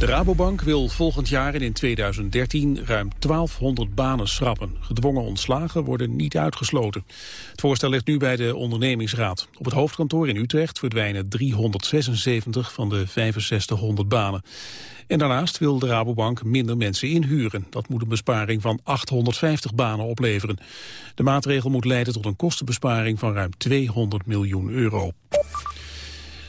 De Rabobank wil volgend jaar en in 2013 ruim 1200 banen schrappen. Gedwongen ontslagen worden niet uitgesloten. Het voorstel ligt nu bij de ondernemingsraad. Op het hoofdkantoor in Utrecht verdwijnen 376 van de 6500 banen. En daarnaast wil de Rabobank minder mensen inhuren. Dat moet een besparing van 850 banen opleveren. De maatregel moet leiden tot een kostenbesparing van ruim 200 miljoen euro.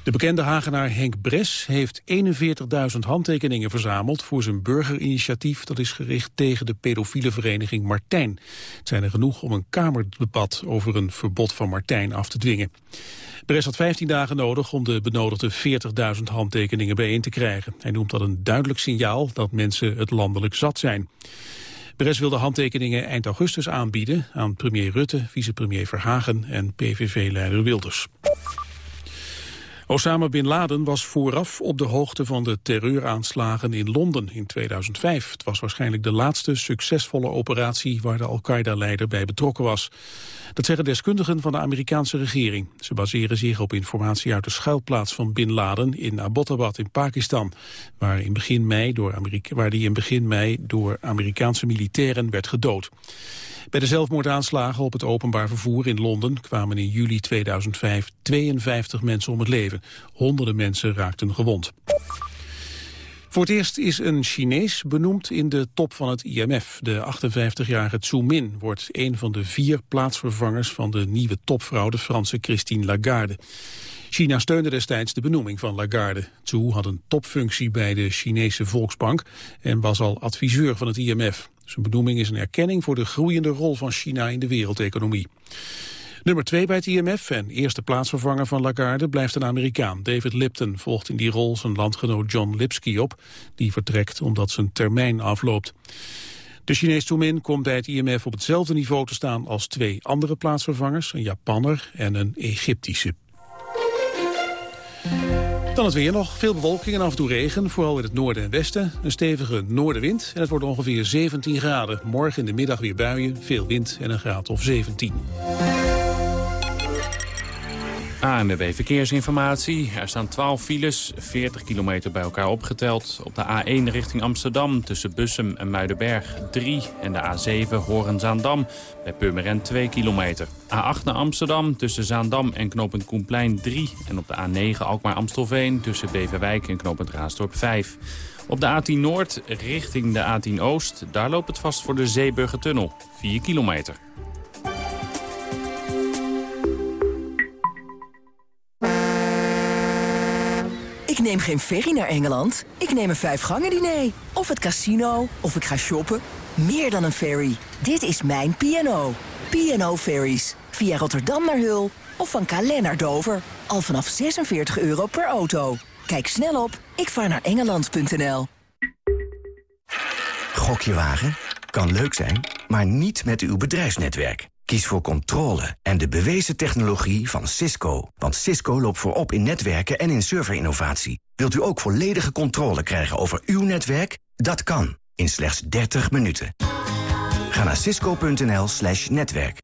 De bekende Hagenaar Henk Bres heeft 41.000 handtekeningen verzameld voor zijn burgerinitiatief dat is gericht tegen de pedofiele vereniging Martijn. Het zijn er genoeg om een kamerdebat over een verbod van Martijn af te dwingen. Bres had 15 dagen nodig om de benodigde 40.000 handtekeningen bijeen te krijgen. Hij noemt dat een duidelijk signaal dat mensen het landelijk zat zijn. Bres wil de handtekeningen eind augustus aanbieden aan premier Rutte, vicepremier Verhagen en PVV-leider Wilders. Osama Bin Laden was vooraf op de hoogte van de terreuraanslagen in Londen in 2005. Het was waarschijnlijk de laatste succesvolle operatie waar de Al-Qaeda-leider bij betrokken was. Dat zeggen deskundigen van de Amerikaanse regering. Ze baseren zich op informatie uit de schuilplaats van Bin Laden in Abbottabad in Pakistan, waar, in begin mei door Amerika waar die in begin mei door Amerikaanse militairen werd gedood. Bij de zelfmoordaanslagen op het openbaar vervoer in Londen kwamen in juli 2005 52 mensen om het leven. Honderden mensen raakten gewond. Voor het eerst is een Chinees benoemd in de top van het IMF. De 58-jarige Zhu Min wordt een van de vier plaatsvervangers van de nieuwe topvrouw, de Franse Christine Lagarde. China steunde destijds de benoeming van Lagarde. Zhu had een topfunctie bij de Chinese Volksbank en was al adviseur van het IMF. Zijn benoeming is een erkenning voor de groeiende rol van China in de wereldeconomie. Nummer 2 bij het IMF en eerste plaatsvervanger van Lagarde blijft een Amerikaan. David Lipton volgt in die rol zijn landgenoot John Lipsky op. Die vertrekt omdat zijn termijn afloopt. De Chinees Toemin komt bij het IMF op hetzelfde niveau te staan als twee andere plaatsvervangers. Een Japanner en een Egyptische. Dan het weer nog. Veel bewolking en af en toe regen, vooral in het noorden en westen. Een stevige noordenwind en het wordt ongeveer 17 graden. Morgen in de middag weer buien, veel wind en een graad of 17. ANWB Verkeersinformatie. Er staan 12 files, 40 kilometer bij elkaar opgeteld. Op de A1 richting Amsterdam tussen Bussum en Muidenberg 3. En de A7 Horen-Zaandam bij Purmerend 2 kilometer. A8 naar Amsterdam tussen Zaandam en knooppunt Koenplein 3. En op de A9 Alkmaar-Amstelveen tussen Beverwijk en knooppunt Raasdorp 5. Op de A10 Noord richting de A10 Oost. Daar loopt het vast voor de Zeeburgertunnel. 4 kilometer. Ik neem geen ferry naar Engeland. Ik neem een vijfgangen diner. Of het casino. Of ik ga shoppen. Meer dan een ferry. Dit is mijn P&O. P&O Ferries. Via Rotterdam naar Hul. Of van Calais naar Dover. Al vanaf 46 euro per auto. Kijk snel op ikvaarnaarengeland.nl Gokje wagen? Kan leuk zijn, maar niet met uw bedrijfsnetwerk. Kies voor controle en de bewezen technologie van Cisco. Want Cisco loopt voorop in netwerken en in serverinnovatie. Wilt u ook volledige controle krijgen over uw netwerk? Dat kan, in slechts 30 minuten. Ga naar cisco.nl slash netwerk.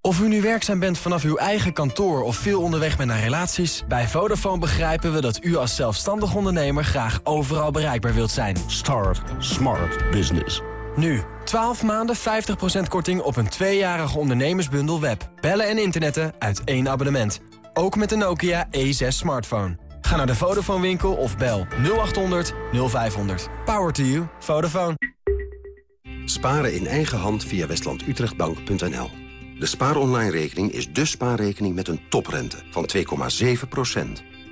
Of u nu werkzaam bent vanaf uw eigen kantoor of veel onderweg bent naar relaties... bij Vodafone begrijpen we dat u als zelfstandig ondernemer graag overal bereikbaar wilt zijn. Start Smart Business. Nu, 12 maanden 50% korting op een tweejarige ondernemersbundel web. Bellen en internetten uit één abonnement. Ook met de Nokia E6 smartphone. Ga naar de Vodafone winkel of bel 0800 0500. Power to you. Vodafone. Sparen in eigen hand via westlandutrechtbank.nl. De spaaronline-rekening is de spaarrekening met een toprente van 2,7%.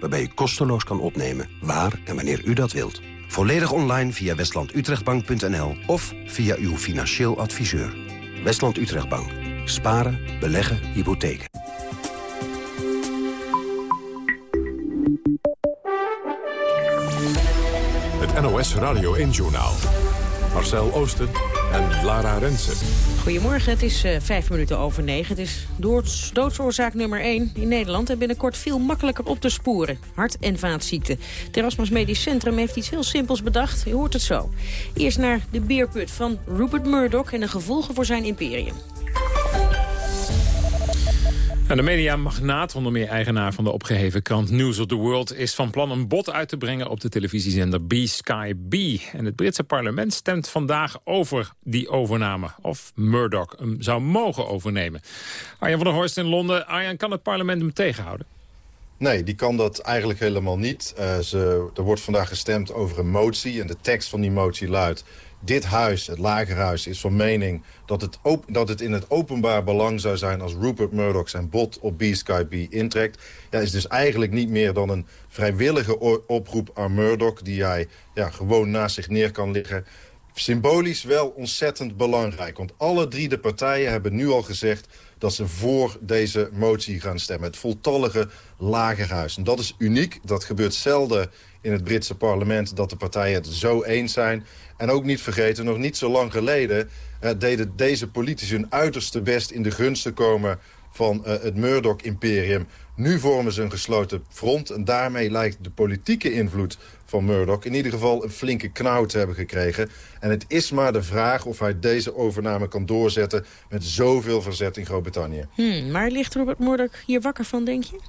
Waarbij u kosteloos kan opnemen waar en wanneer u dat wilt. Volledig online via westlandutrechtbank.nl of via uw financieel adviseur. Westland Utrechtbank. Sparen, beleggen, hypotheken. Het NOS Radio 1-journaal. Marcel Oosten en Lara Rensen. Goedemorgen, het is uh, vijf minuten over negen. Het is doods, doodsoorzaak nummer één in Nederland... en binnenkort veel makkelijker op te sporen. Hart- en vaatziekten. Het Medisch Centrum heeft iets heel simpels bedacht. Je hoort het zo. Eerst naar de beerput van Rupert Murdoch... en de gevolgen voor zijn imperium. De mediamagnaat, onder meer eigenaar van de opgeheven krant News of the World... is van plan een bod uit te brengen op de televisiezender B-Sky B. En het Britse parlement stemt vandaag over die overname. Of Murdoch hem zou mogen overnemen. Arjan van der Horst in Londen. Arjan, kan het parlement hem tegenhouden? Nee, die kan dat eigenlijk helemaal niet. Uh, ze, er wordt vandaag gestemd over een motie en de tekst van die motie luidt... dit huis, het lagerhuis, is van mening dat het, dat het in het openbaar belang zou zijn... als Rupert Murdoch zijn bod op B-Sky B intrekt. Dat is dus eigenlijk niet meer dan een vrijwillige oproep aan Murdoch... die hij ja, gewoon naast zich neer kan liggen symbolisch wel ontzettend belangrijk. Want alle drie de partijen hebben nu al gezegd dat ze voor deze motie gaan stemmen. Het voltallige lagerhuis. En dat is uniek. Dat gebeurt zelden in het Britse parlement dat de partijen het zo eens zijn. En ook niet vergeten, nog niet zo lang geleden... Uh, deden deze politici hun uiterste best in de gunst te komen van uh, het Murdoch-imperium. Nu vormen ze een gesloten front en daarmee lijkt de politieke invloed van Murdoch... in ieder geval een flinke knauw te hebben gekregen. En het is maar de vraag of hij deze overname kan doorzetten... met zoveel verzet in Groot-Brittannië. Hmm, maar ligt Robert Murdoch hier wakker van, denk je?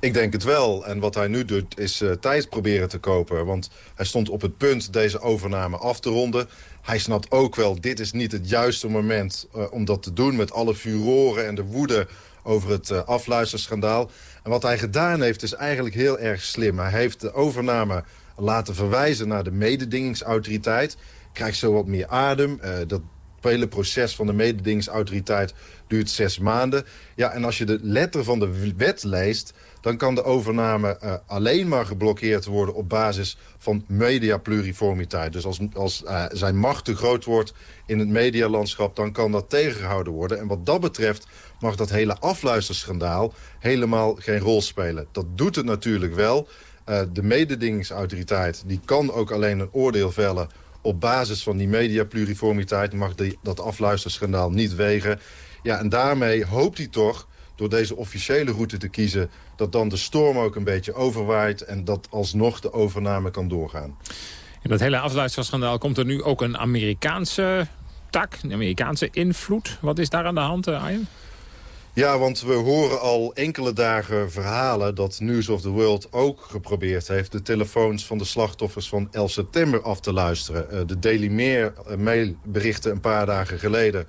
Ik denk het wel. En wat hij nu doet is uh, tijd proberen te kopen. Want hij stond op het punt deze overname af te ronden. Hij snapt ook wel, dit is niet het juiste moment uh, om dat te doen... met alle furoren en de woede over het uh, afluisterschandaal. En wat hij gedaan heeft is eigenlijk heel erg slim. Hij heeft de overname laten verwijzen naar de mededingingsautoriteit. Krijgt zo wat meer adem. Dat hele proces van de mededingingsautoriteit duurt zes maanden. Ja, en als je de letter van de wet leest dan kan de overname uh, alleen maar geblokkeerd worden op basis van mediapluriformiteit. Dus als, als uh, zijn macht te groot wordt in het medialandschap, dan kan dat tegengehouden worden. En wat dat betreft mag dat hele afluisterschandaal helemaal geen rol spelen. Dat doet het natuurlijk wel. Uh, de mededingingsautoriteit die kan ook alleen een oordeel vellen op basis van die mediapluriformiteit. Mag dat afluisterschandaal niet wegen. Ja, en daarmee hoopt hij toch door deze officiële route te kiezen... dat dan de storm ook een beetje overwaait... en dat alsnog de overname kan doorgaan. In dat hele afluisterschandaal komt er nu ook een Amerikaanse tak, een Amerikaanse invloed. Wat is daar aan de hand, eh, Arjen? Ja, want we horen al enkele dagen verhalen dat News of the World ook geprobeerd heeft... de telefoons van de slachtoffers van 11 september af te luisteren. Eh, de Daily Mail, Mail berichtte een paar dagen geleden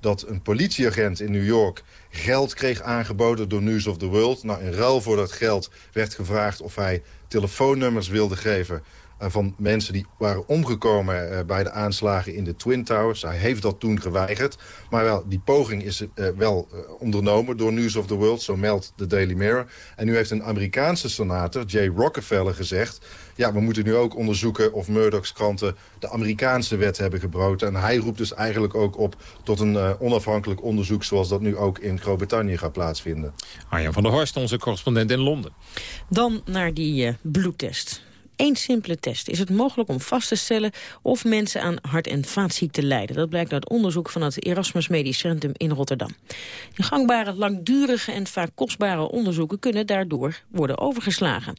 dat een politieagent in New York geld kreeg aangeboden door News of the World. Nou, in ruil voor dat geld werd gevraagd of hij telefoonnummers wilde geven eh, van mensen die waren omgekomen uh, bij de aanslagen in de Twin Towers. Hij heeft dat toen geweigerd. Maar wel, die poging is uh, wel ondernomen door News of the World, zo meldt de Daily Mirror. En nu heeft een Amerikaanse senator, Jay Rockefeller, gezegd... ja, we moeten nu ook onderzoeken of Murdoch's kranten de Amerikaanse wet hebben gebroken. En hij roept dus eigenlijk ook op tot een onafhankelijk onderzoek... zoals dat nu ook in Groot-Brittannië gaat plaatsvinden. Arjan van der Horst, onze correspondent in Londen. Dan naar die bloedtest één simpele test is het mogelijk om vast te stellen of mensen aan hart- en vaatziekten lijden. Dat blijkt uit onderzoek van het Erasmus Medisch Centrum in Rotterdam. De gangbare, langdurige en vaak kostbare onderzoeken kunnen daardoor worden overgeslagen.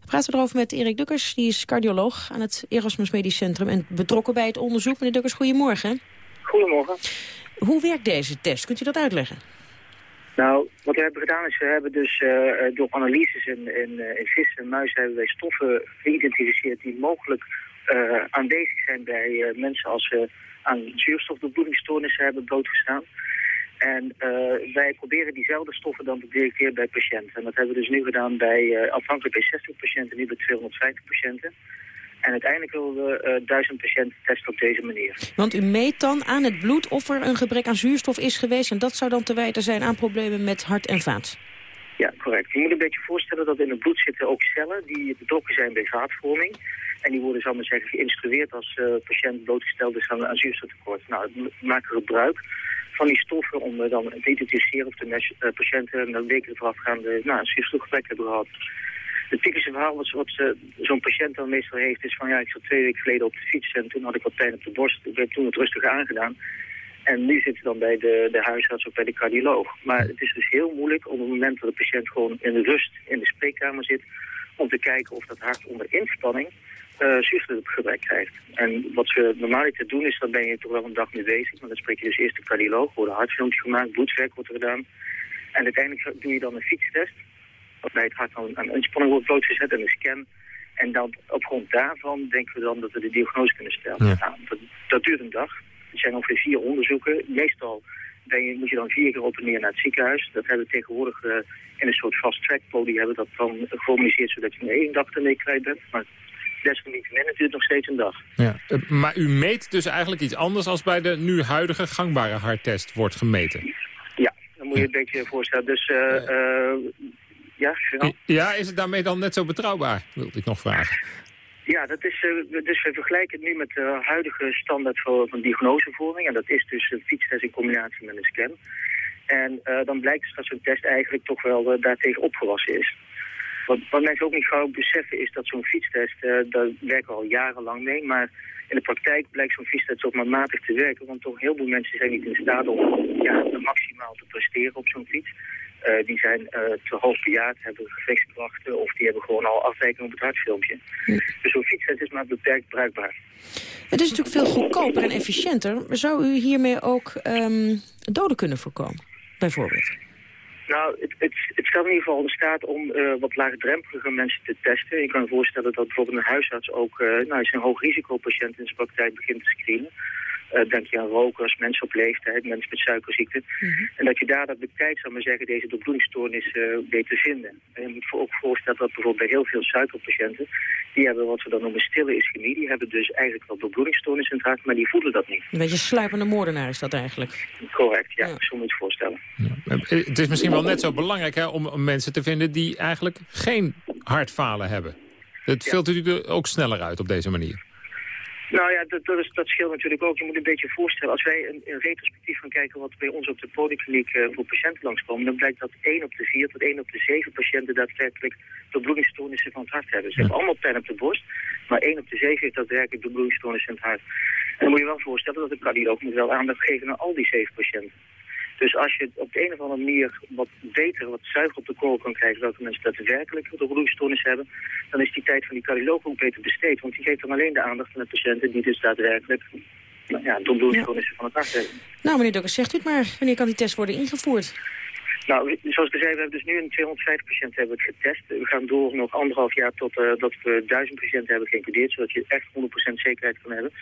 We praten erover met Erik Dukkers, die is cardioloog aan het Erasmus Medisch Centrum en betrokken bij het onderzoek. Meneer Dukkers, goedemorgen. Goedemorgen. Hoe werkt deze test? Kunt u dat uitleggen? Nou, wat we hebben gedaan is, we hebben dus uh, door analyses in, in, uh, in vissen en muizen hebben wij stoffen geïdentificeerd die mogelijk aanwezig zijn bij mensen als ze aan zuurstofdoorbloedingsstoornissen hebben blootgestaan. En wij proberen diezelfde stoffen dan te detecteren bij patiënten. En dat hebben we dus nu gedaan bij, afhankelijk bij 60 patiënten, nu bij 250 patiënten. En uiteindelijk willen we uh, duizend patiënten testen op deze manier. Want u meet dan aan het bloed of er een gebrek aan zuurstof is geweest... en dat zou dan te wijten zijn aan problemen met hart en vaat? Ja, correct. Je moet een beetje voorstellen dat in het bloed zitten ook cellen... die betrokken zijn bij vaatvorming. En die worden, zal maar zeggen, geïnstrueerd als uh, patiënt blootgesteld is aan, aan zuurstoftekort. Nou, we maken gebruik van die stoffen om uh, dan te identificeren of de uh, patiënten... dan weken voorafgaande nou, een zuurstofgebrek hebben gehad. Het typische verhaal wat, wat zo'n patiënt dan meestal heeft is van ja, ik zat twee weken geleden op de fiets en toen had ik wat pijn op de borst. Ik werd toen het rustig aangedaan. En nu zit ze dan bij de, de huisarts of bij de cardioloog. Maar het is dus heel moeilijk op het moment dat de patiënt gewoon in de rust in de spreekkamer zit... om te kijken of dat hart onder inspanning uh, zuurstofgebrek krijgt. En wat we normaal te doen is, dan ben je toch wel een dag mee bezig. Maar dan spreek je dus eerst de cardioloog, wordt een hartfilmpje gemaakt, bloedwerk wordt er gedaan. En uiteindelijk doe je dan een fietstest, waarbij het hart aan, aan inspanning wordt blootgezet en een scan. En dan op grond daarvan denken we dan dat we de diagnose kunnen stellen. Ja. Nou, dat, dat duurt een dag. Er zijn ongeveer vier onderzoeken. Meestal ben je, moet je dan vier keer op en neer naar het ziekenhuis. Dat hebben we tegenwoordig eh, in een soort fast track poli hebben dat dan geformaliseerd zodat je in één dag ermee kwijt bent. Maar desalniettemin, het duurt nog steeds een dag. Ja. Eh, Maar u meet dus eigenlijk iets anders als bij de nu huidige gangbare harttest wordt gemeten. Ja, dan moet je een beetje voorstellen. Dus eh, ja, ja. Ja, is het daarmee dan net zo betrouwbaar, wilde ik nog vragen. Ja, dat is, eh, dus we vergelijken het nu met de huidige standaard voor, van diagnosevoering. En dat is dus een fietstest in combinatie met een scan. En eh, dan blijkt dus dat zo'n test eigenlijk toch wel uh, daartegen opgewassen is. Wat, wat mensen ook niet gauw beseffen is dat zo'n fietstest, uh, daar werken we al jarenlang mee. Maar in de praktijk blijkt zo'n fietstest ook maar matig te werken. Want toch heel veel mensen zijn niet in staat om ja, maximaal te presteren op zo'n fiets. Uh, die zijn uh, te hoog bejaard, hebben gevechtskrachten of die hebben gewoon al afwijking op het hartfilmpje. Dus zo'n is maar beperkt bruikbaar. Het is natuurlijk veel goedkoper en efficiënter. Zou u hiermee ook um, doden kunnen voorkomen, bijvoorbeeld? Nou, het, het, het stelt in ieder geval in staat om uh, wat laagdrempelige mensen te testen. Ik kan me voorstellen dat bijvoorbeeld een huisarts ook nou, zijn hoogrisicopatiënt in zijn praktijk begint te screenen. Uh, denk je aan rokers, mensen op leeftijd, mensen met suikerziekte. Mm -hmm. En dat je daar dat de tijd, zou maar zeggen, deze doorbloedingsstoornis uh, weet te vinden. En je moet je ook voorstellen dat bijvoorbeeld bij heel veel suikerpatiënten, die hebben wat we dan noemen stille ischemie, die hebben dus eigenlijk wel doorbloedingsstoornis in het hart, maar die voelen dat niet. Een beetje sluipende moordenaar is dat eigenlijk. Correct, ja, ja. zo moet je het voorstellen. Ja. Het is misschien wel net zo belangrijk hè, om, mensen te vinden die eigenlijk geen hartfalen hebben. Het ja. filtert u er ook sneller uit op deze manier. Nou ja, dat, dat, is, dat scheelt natuurlijk ook. Je moet een beetje voorstellen, als wij een, een retrospectief gaan kijken wat bij ons op de polykliniek uh, voor patiënten langskomen, dan blijkt dat 1 op de 4 tot 1 op de 7 patiënten daadwerkelijk doorbloedingsstoornissen van het hart hebben. Ze ja. hebben allemaal pijn op de borst, maar 1 op de 7 heeft daadwerkelijk doorbloedingsstoornissen in het hart. En dan moet je wel voorstellen dat de cardioloog moet wel aandacht geven aan al die 7 patiënten. Dus als je op de een of andere manier wat beter, wat zuiver op de korrel kan krijgen... welke mensen daadwerkelijk de bloedstoornis hebben... dan is die tijd van die cardioloog ook beter besteed. Want die geeft dan alleen de aandacht aan de patiënten die dus daadwerkelijk... Nou ja, door bloedstoornissen ja. van het hart hebben. Nou, meneer Dokkers, zegt u het maar. Wanneer kan die test worden ingevoerd? Nou, zoals ik zei, we hebben dus nu een 205 patiënten hebben het getest. We gaan door nog anderhalf jaar tot uh, dat we 1000 patiënten hebben geïncludeerd, zodat je echt 100% zekerheid kan hebben.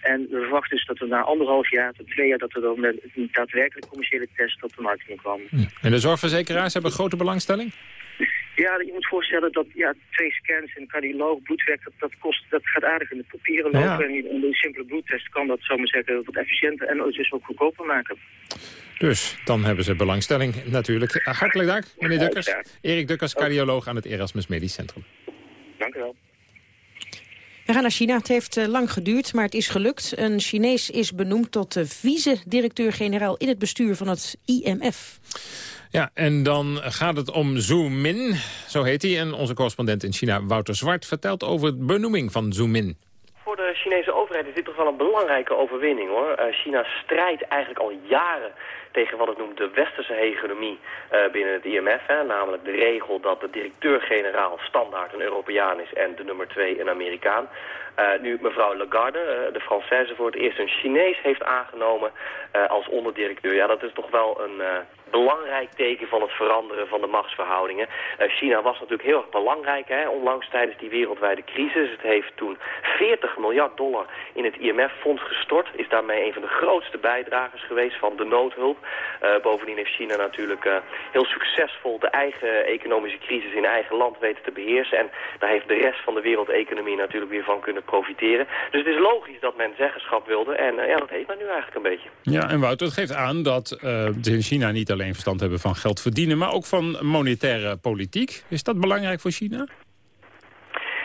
En we verwachten dus dat we na anderhalf jaar tot twee jaar dat we dan met een daadwerkelijk commerciële test op de markt kunnen komen. En de zorgverzekeraars hebben grote belangstelling? Ja, je moet voorstellen dat ja, twee scans, een cardioloog, bloedwerk, dat, dat, kost, dat gaat aardig in de papieren lopen. Ja. En onder een simpele bloedtest kan dat, zou maar zeggen, wat efficiënter en dus ook goedkoper maken. Dus dan hebben ze belangstelling natuurlijk. Hartelijk dank, meneer Dukkers. Erik Dukkers, cardioloog aan het Erasmus Medisch Centrum. Dank u wel. We gaan naar China. Het heeft uh, lang geduurd, maar het is gelukt. Een Chinees is benoemd tot de vice-directeur-generaal in het bestuur van het IMF. Ja, en dan gaat het om Zhu Min, zo heet hij. En onze correspondent in China, Wouter Zwart, vertelt over de benoeming van Zhu Min. Voor de Chinese overheid is dit toch wel een belangrijke overwinning, hoor. Uh, China strijdt eigenlijk al jaren tegen wat het noemt de westerse hegemonie uh, binnen het IMF. Hè, namelijk de regel dat de directeur-generaal standaard een Europeaan is en de nummer twee een Amerikaan. Uh, nu mevrouw Lagarde, uh, de Française, voor het eerst een Chinees heeft aangenomen als onderdirecteur. Ja, dat is toch wel een belangrijk teken van het veranderen van de machtsverhoudingen. China was natuurlijk heel erg belangrijk, hè, onlangs tijdens die wereldwijde crisis. Het heeft toen 40 miljard dollar in het IMF-fonds gestort. Is daarmee een van de grootste bijdragers geweest van de noodhulp. Bovendien heeft China natuurlijk heel succesvol de eigen economische crisis in eigen land weten te beheersen. En daar heeft de rest van de wereldeconomie natuurlijk weer van kunnen profiteren. Dus het is logisch dat men zeggenschap wilde. En uh, ja, dat heeft men nu eigenlijk een beetje. Ja, en Wouter, het geeft aan dat ze in China niet alleen verstand hebben van geld verdienen... maar ook van monetaire politiek. Is dat belangrijk voor China?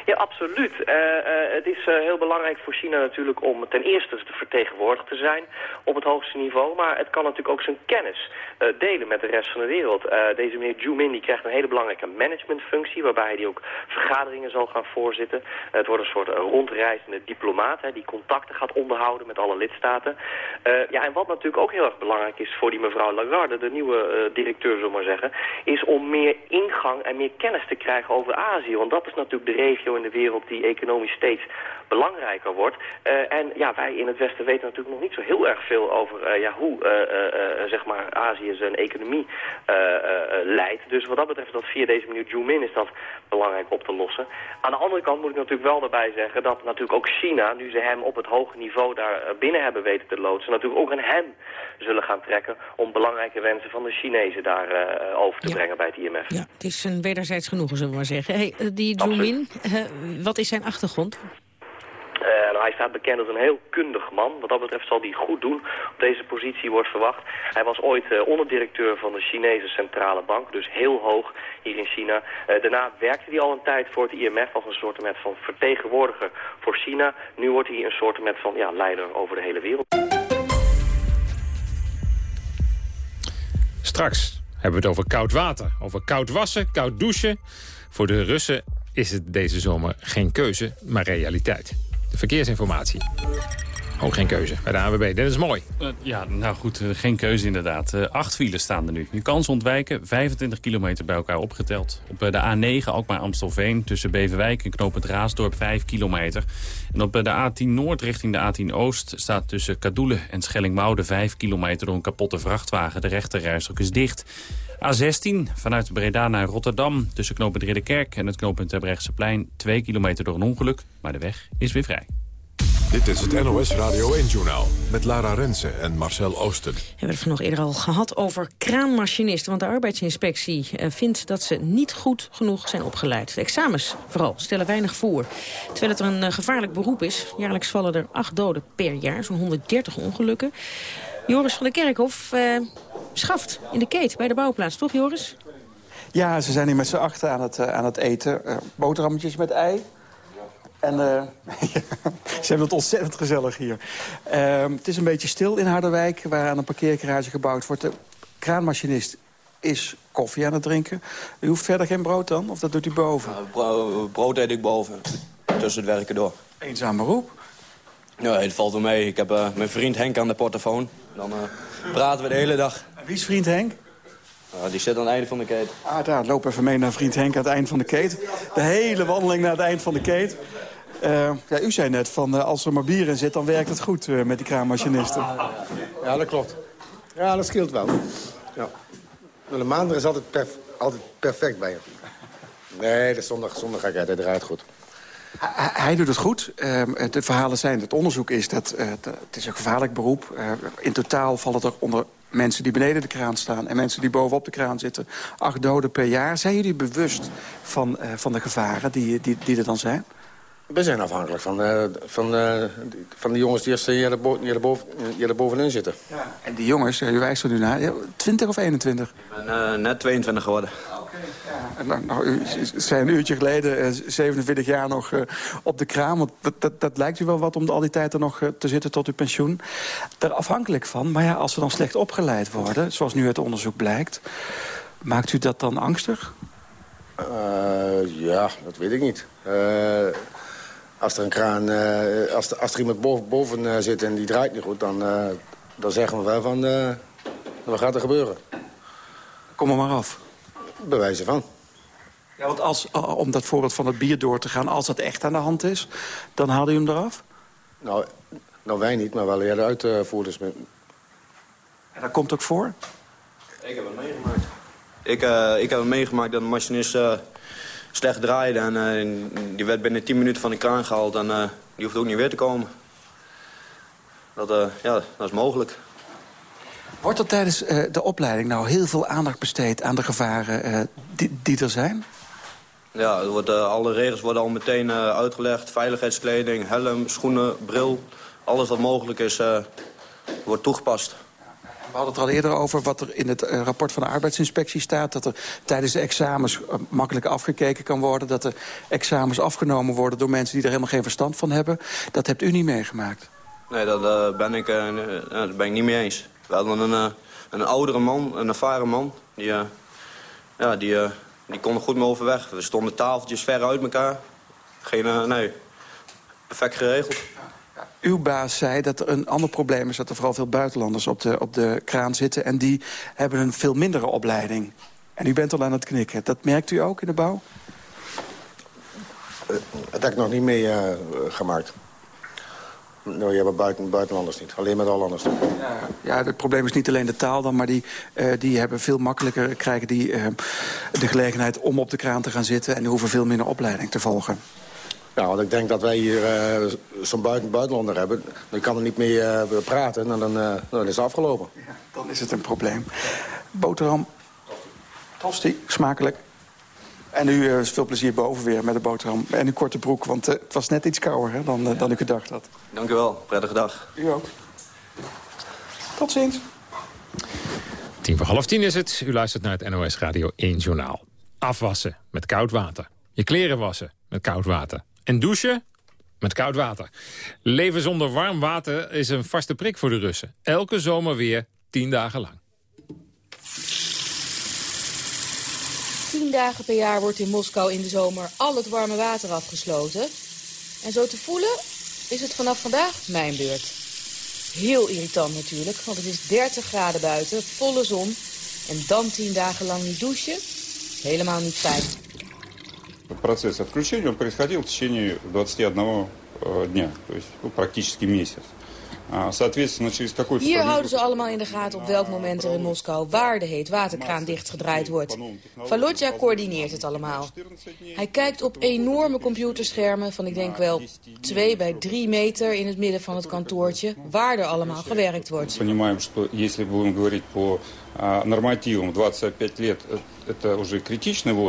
Ja, absoluut. Uh, uh, het is uh, heel belangrijk voor China natuurlijk om ten eerste te vertegenwoordigd te zijn op het hoogste niveau. Maar het kan natuurlijk ook zijn kennis delen met de rest van de wereld. deze meneer Zhu Min die krijgt een hele belangrijke managementfunctie waarbij hij ook vergaderingen zal gaan voorzitten. het wordt een soort rondreizende diplomaat hè, die contacten gaat onderhouden met alle lidstaten. ja, en wat natuurlijk ook heel erg belangrijk is voor die mevrouw Lagarde, de nieuwe directeur zullen maar zeggen, is om meer ingang en meer kennis te krijgen over Azië. Want dat is natuurlijk de regio in de wereld die economisch steeds belangrijker wordt. Uh, en ja, wij in het Westen weten natuurlijk nog niet zo heel erg veel over uh, ja, hoe uh, zeg maar Azië zijn economie leidt. Dus wat dat betreft, dat via deze manier zoom in is dat belangrijk op te lossen. Aan de andere kant moet ik natuurlijk wel daarbij zeggen dat natuurlijk ook China, nu ze hem op het hoge niveau daar binnen hebben weten te loodsen, natuurlijk ook aan hem zullen gaan trekken om belangrijke wensen van de Chinezen daar over te brengen bij het IMF. Ja, het is een wederzijds genoegen, zullen we maar zeggen. Hey, die Zhu Min, wat is zijn achtergrond? Hij staat bekend als een heel kundig man. Wat dat betreft zal hij goed doen. Op deze positie wordt verwacht. Hij was ooit uh, onderdirecteur van de Chinese Centrale Bank. Dus heel hoog hier in China. Uh, daarna werkte hij al een tijd voor het IMF als een soort van vertegenwoordiger voor China. Nu wordt hij een soort van ja, leider over de hele wereld. Straks hebben we het over koud water. Over koud wassen, koud douchen. Voor de Russen is het deze zomer geen keuze, maar realiteit. Verkeersinformatie. Oh, geen keuze bij de AWB. Dit is mooi. Uh, ja, nou goed, uh, geen keuze inderdaad. Uh, acht files staan er nu. Je kan ze ontwijken, 25 kilometer bij elkaar opgeteld. Op de A9 Alkmaar-Amstelveen tussen Beverwijk en Knoop het Raasdorp 5 kilometer. En op de A10 Noord richting de A10 Oost staat tussen Kadoelen en Schellingwoude 5 kilometer door een kapotte vrachtwagen. De rechterrijstrook is dicht. A16 vanuit Breda naar Rotterdam tussen knooppunt Ridderkerk en het knooppunt Terbrechtseplein 2 kilometer door een ongeluk, maar de weg is weer vrij. Dit is het NOS Radio 1-journaal met Lara Rensen en Marcel Oosten. We hebben het vanochtend eerder al gehad over kraanmachinisten. Want de arbeidsinspectie eh, vindt dat ze niet goed genoeg zijn opgeleid. De examens vooral stellen weinig voor. Terwijl het een eh, gevaarlijk beroep is. Jaarlijks vallen er acht doden per jaar, zo'n 130 ongelukken. Joris van der Kerkhof uh, schaft in de keet bij de bouwplaats, toch Joris? Ja, ze zijn hier met z'n achter aan het, aan het eten. Uh, boterhammetjes met ei. En uh, ze hebben het ontzettend gezellig hier. Uh, het is een beetje stil in Harderwijk, waar aan een parkeergarage gebouwd wordt. De kraanmachinist is koffie aan het drinken. U hoeft verder geen brood dan? Of dat doet u boven? Nou, brood eet ik boven, tussen het werken door. Eenzaam beroep? Ja, het valt wel mee. Ik heb uh, mijn vriend Henk aan de portofoon. Dan uh, praten we de hele dag. Wie is vriend Henk? Uh, die zit aan het einde van de keet. Ah, daar. Loop even mee naar vriend Henk aan het eind van de keet. De hele wandeling naar het eind van de keet. Uh, ja, u zei net van uh, als er maar bier in zit, dan werkt het goed uh, met die kraanmachinisten. Ja, dat klopt. Ja, dat scheelt wel. Ja. De maandag is altijd, perf altijd perfect bij je. Nee, de zondag, zondag ga ik uit, eruit goed. Hij, hij doet het goed. Ehm, de verhalen zijn, het onderzoek is dat het is een gevaarlijk beroep. in totaal vallen er onder mensen die beneden de kraan staan... en mensen die bovenop de kraan zitten, acht doden per jaar. Zijn jullie bewust van, van de gevaren die, die, die er dan zijn? We zijn afhankelijk van, uh, van, uh, van de jongens die eerst hier, erbovenin zitten. Ja. En die jongens, u wijst er nu naar, 20 of 21? Ik ben uh, net 22 geworden. Oké, okay, ja. nou, nou, u zei een uurtje geleden, 47 jaar nog op de kraam. Want dat, dat, dat, lijkt u wel wat om al die tijd er nog te zitten tot uw pensioen. Daar afhankelijk van, maar ja, als ze dan slecht opgeleid worden... zoals nu het onderzoek blijkt, maakt u dat dan angstig? ja, dat weet ik niet. Als er een kraan, uh, als, er, als er iemand boven, boven uh, zit en die draait niet goed... dan, uh, dan zeggen we wel van, wat gaat er gebeuren? Kom er maar af. Bewijzen van. Ja, want als, om dat voorbeeld van het bier door te gaan... als dat echt aan de hand is, dan haal je hem eraf? Nou, nou wij niet, maar wel de uitvoerders. Met... En dat komt ook voor? Ik heb het meegemaakt. Ik, ik heb het meegemaakt dat een machinist slecht draaide. En uh, die werd binnen 10 minuten van de kraan gehaald. En uh, die hoeft ook niet weer te komen. Dat, uh, ja, dat is mogelijk. Wordt er tijdens de opleiding nou heel veel aandacht besteed aan de gevaren die, die, er zijn? Ja, er wordt, alle regels worden al meteen uitgelegd. Veiligheidskleding, helm, schoenen, bril. Alles wat mogelijk is, wordt toegepast. We hadden het er al eerder over wat er in het uh, rapport van de arbeidsinspectie staat. Dat er tijdens de examens uh, makkelijk afgekeken kan worden. Dat de examens afgenomen worden door mensen die er helemaal geen verstand van hebben. Dat hebt u niet meegemaakt. Nee, dat uh, ben, ik, dat ben ik niet mee eens. We hadden een, een oudere man, een ervaren man. Die, ja, die, die kon er goed mee overweg. We stonden tafeltjes ver uit elkaar. Geen, nee, perfect geregeld. Uw baas zei dat er een ander probleem is... dat er vooral veel buitenlanders op de, op de kraan zitten... en die hebben een veel mindere opleiding. En u bent al aan het knikken. Dat merkt u ook in de bouw? het heb ik nog niet meegemaakt. Nou, je hebt buiten, buitenlanders niet. Alleen met Hollanders. Ja, ja, het probleem is niet alleen de taal dan... maar die, uh, die hebben veel makkelijker, krijgen die uh, de gelegenheid om op de kraan te gaan zitten... en die hoeven veel minder opleiding te volgen. Ja, want ik denk dat wij hier uh, zo'n buiten, buitenlander hebben. Dan kan er niet meer praten en dan, dan is het afgelopen. Ja, dan is het een probleem. Boterham, tosti, smakelijk. En nu uh, veel plezier boven weer met de boterham. En een korte broek, want uh, het was net iets kouder hè, dan, uh, dan ik gedacht had. Dank u wel. Prettige dag. U ook. Tot ziens. Tien voor half tien is het. U luistert naar het NOS Radio 1 Journaal. Afwassen met koud water. Je kleren wassen met koud water. En douchen met koud water. Leven zonder warm water is een vaste prik voor de Russen. Elke zomer weer tien dagen lang. Tien dagen per jaar wordt in Moskou in de zomer al het warme water afgesloten. En zo te voelen is het vanaf vandaag mijn beurt. Heel irritant natuurlijk, want het is 30 graden buiten, volle zon. En dan tien dagen lang niet douchen? Helemaal niet fijn Процесс отключения он происходил в течение 21 дня, то есть практически месяц. Hier houden ze allemaal in de gaten op welk moment er in Moskou waar de heetwaterkraan dichtgedraaid wordt. Valodja coördineert het allemaal. Hij kijkt op enorme computerschermen van ik denk wel 2 bij 3 meter in het midden van het kantoortje waar er allemaal gewerkt wordt.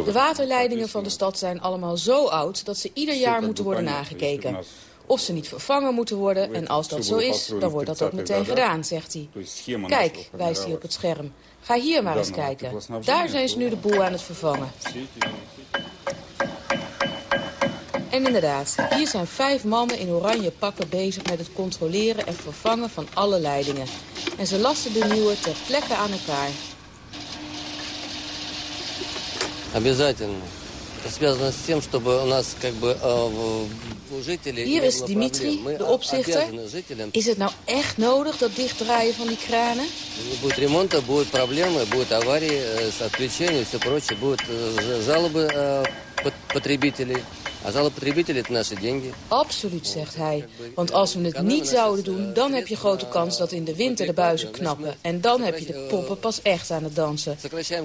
de waterleidingen van de stad zijn allemaal zo oud dat ze ieder jaar moeten worden nagekeken of ze niet vervangen moeten worden. En als dat zo is, dan wordt dat ook meteen gedaan, zegt hij. Kijk, wijst hij op het scherm. Ga hier maar eens kijken. Daar zijn ze nu de boel aan het vervangen. En inderdaad, hier zijn vijf mannen in oranje pakken bezig met het controleren en vervangen van alle leidingen. En ze lassen de nieuwe ter plekke aan elkaar. hier is Dimitri, de opzichter. Is het nou echt nodig, dat dichtdraaien van die kranen? Будет ремонта, будут проблемы, будут аварии с отключением, все прочее. Будут жалобы потребителей. Absoluut, zegt hij. Want als we het niet zouden doen, dan heb je grote kans dat in de winter de buizen knappen. En dan heb je de poppen pas echt aan het dansen.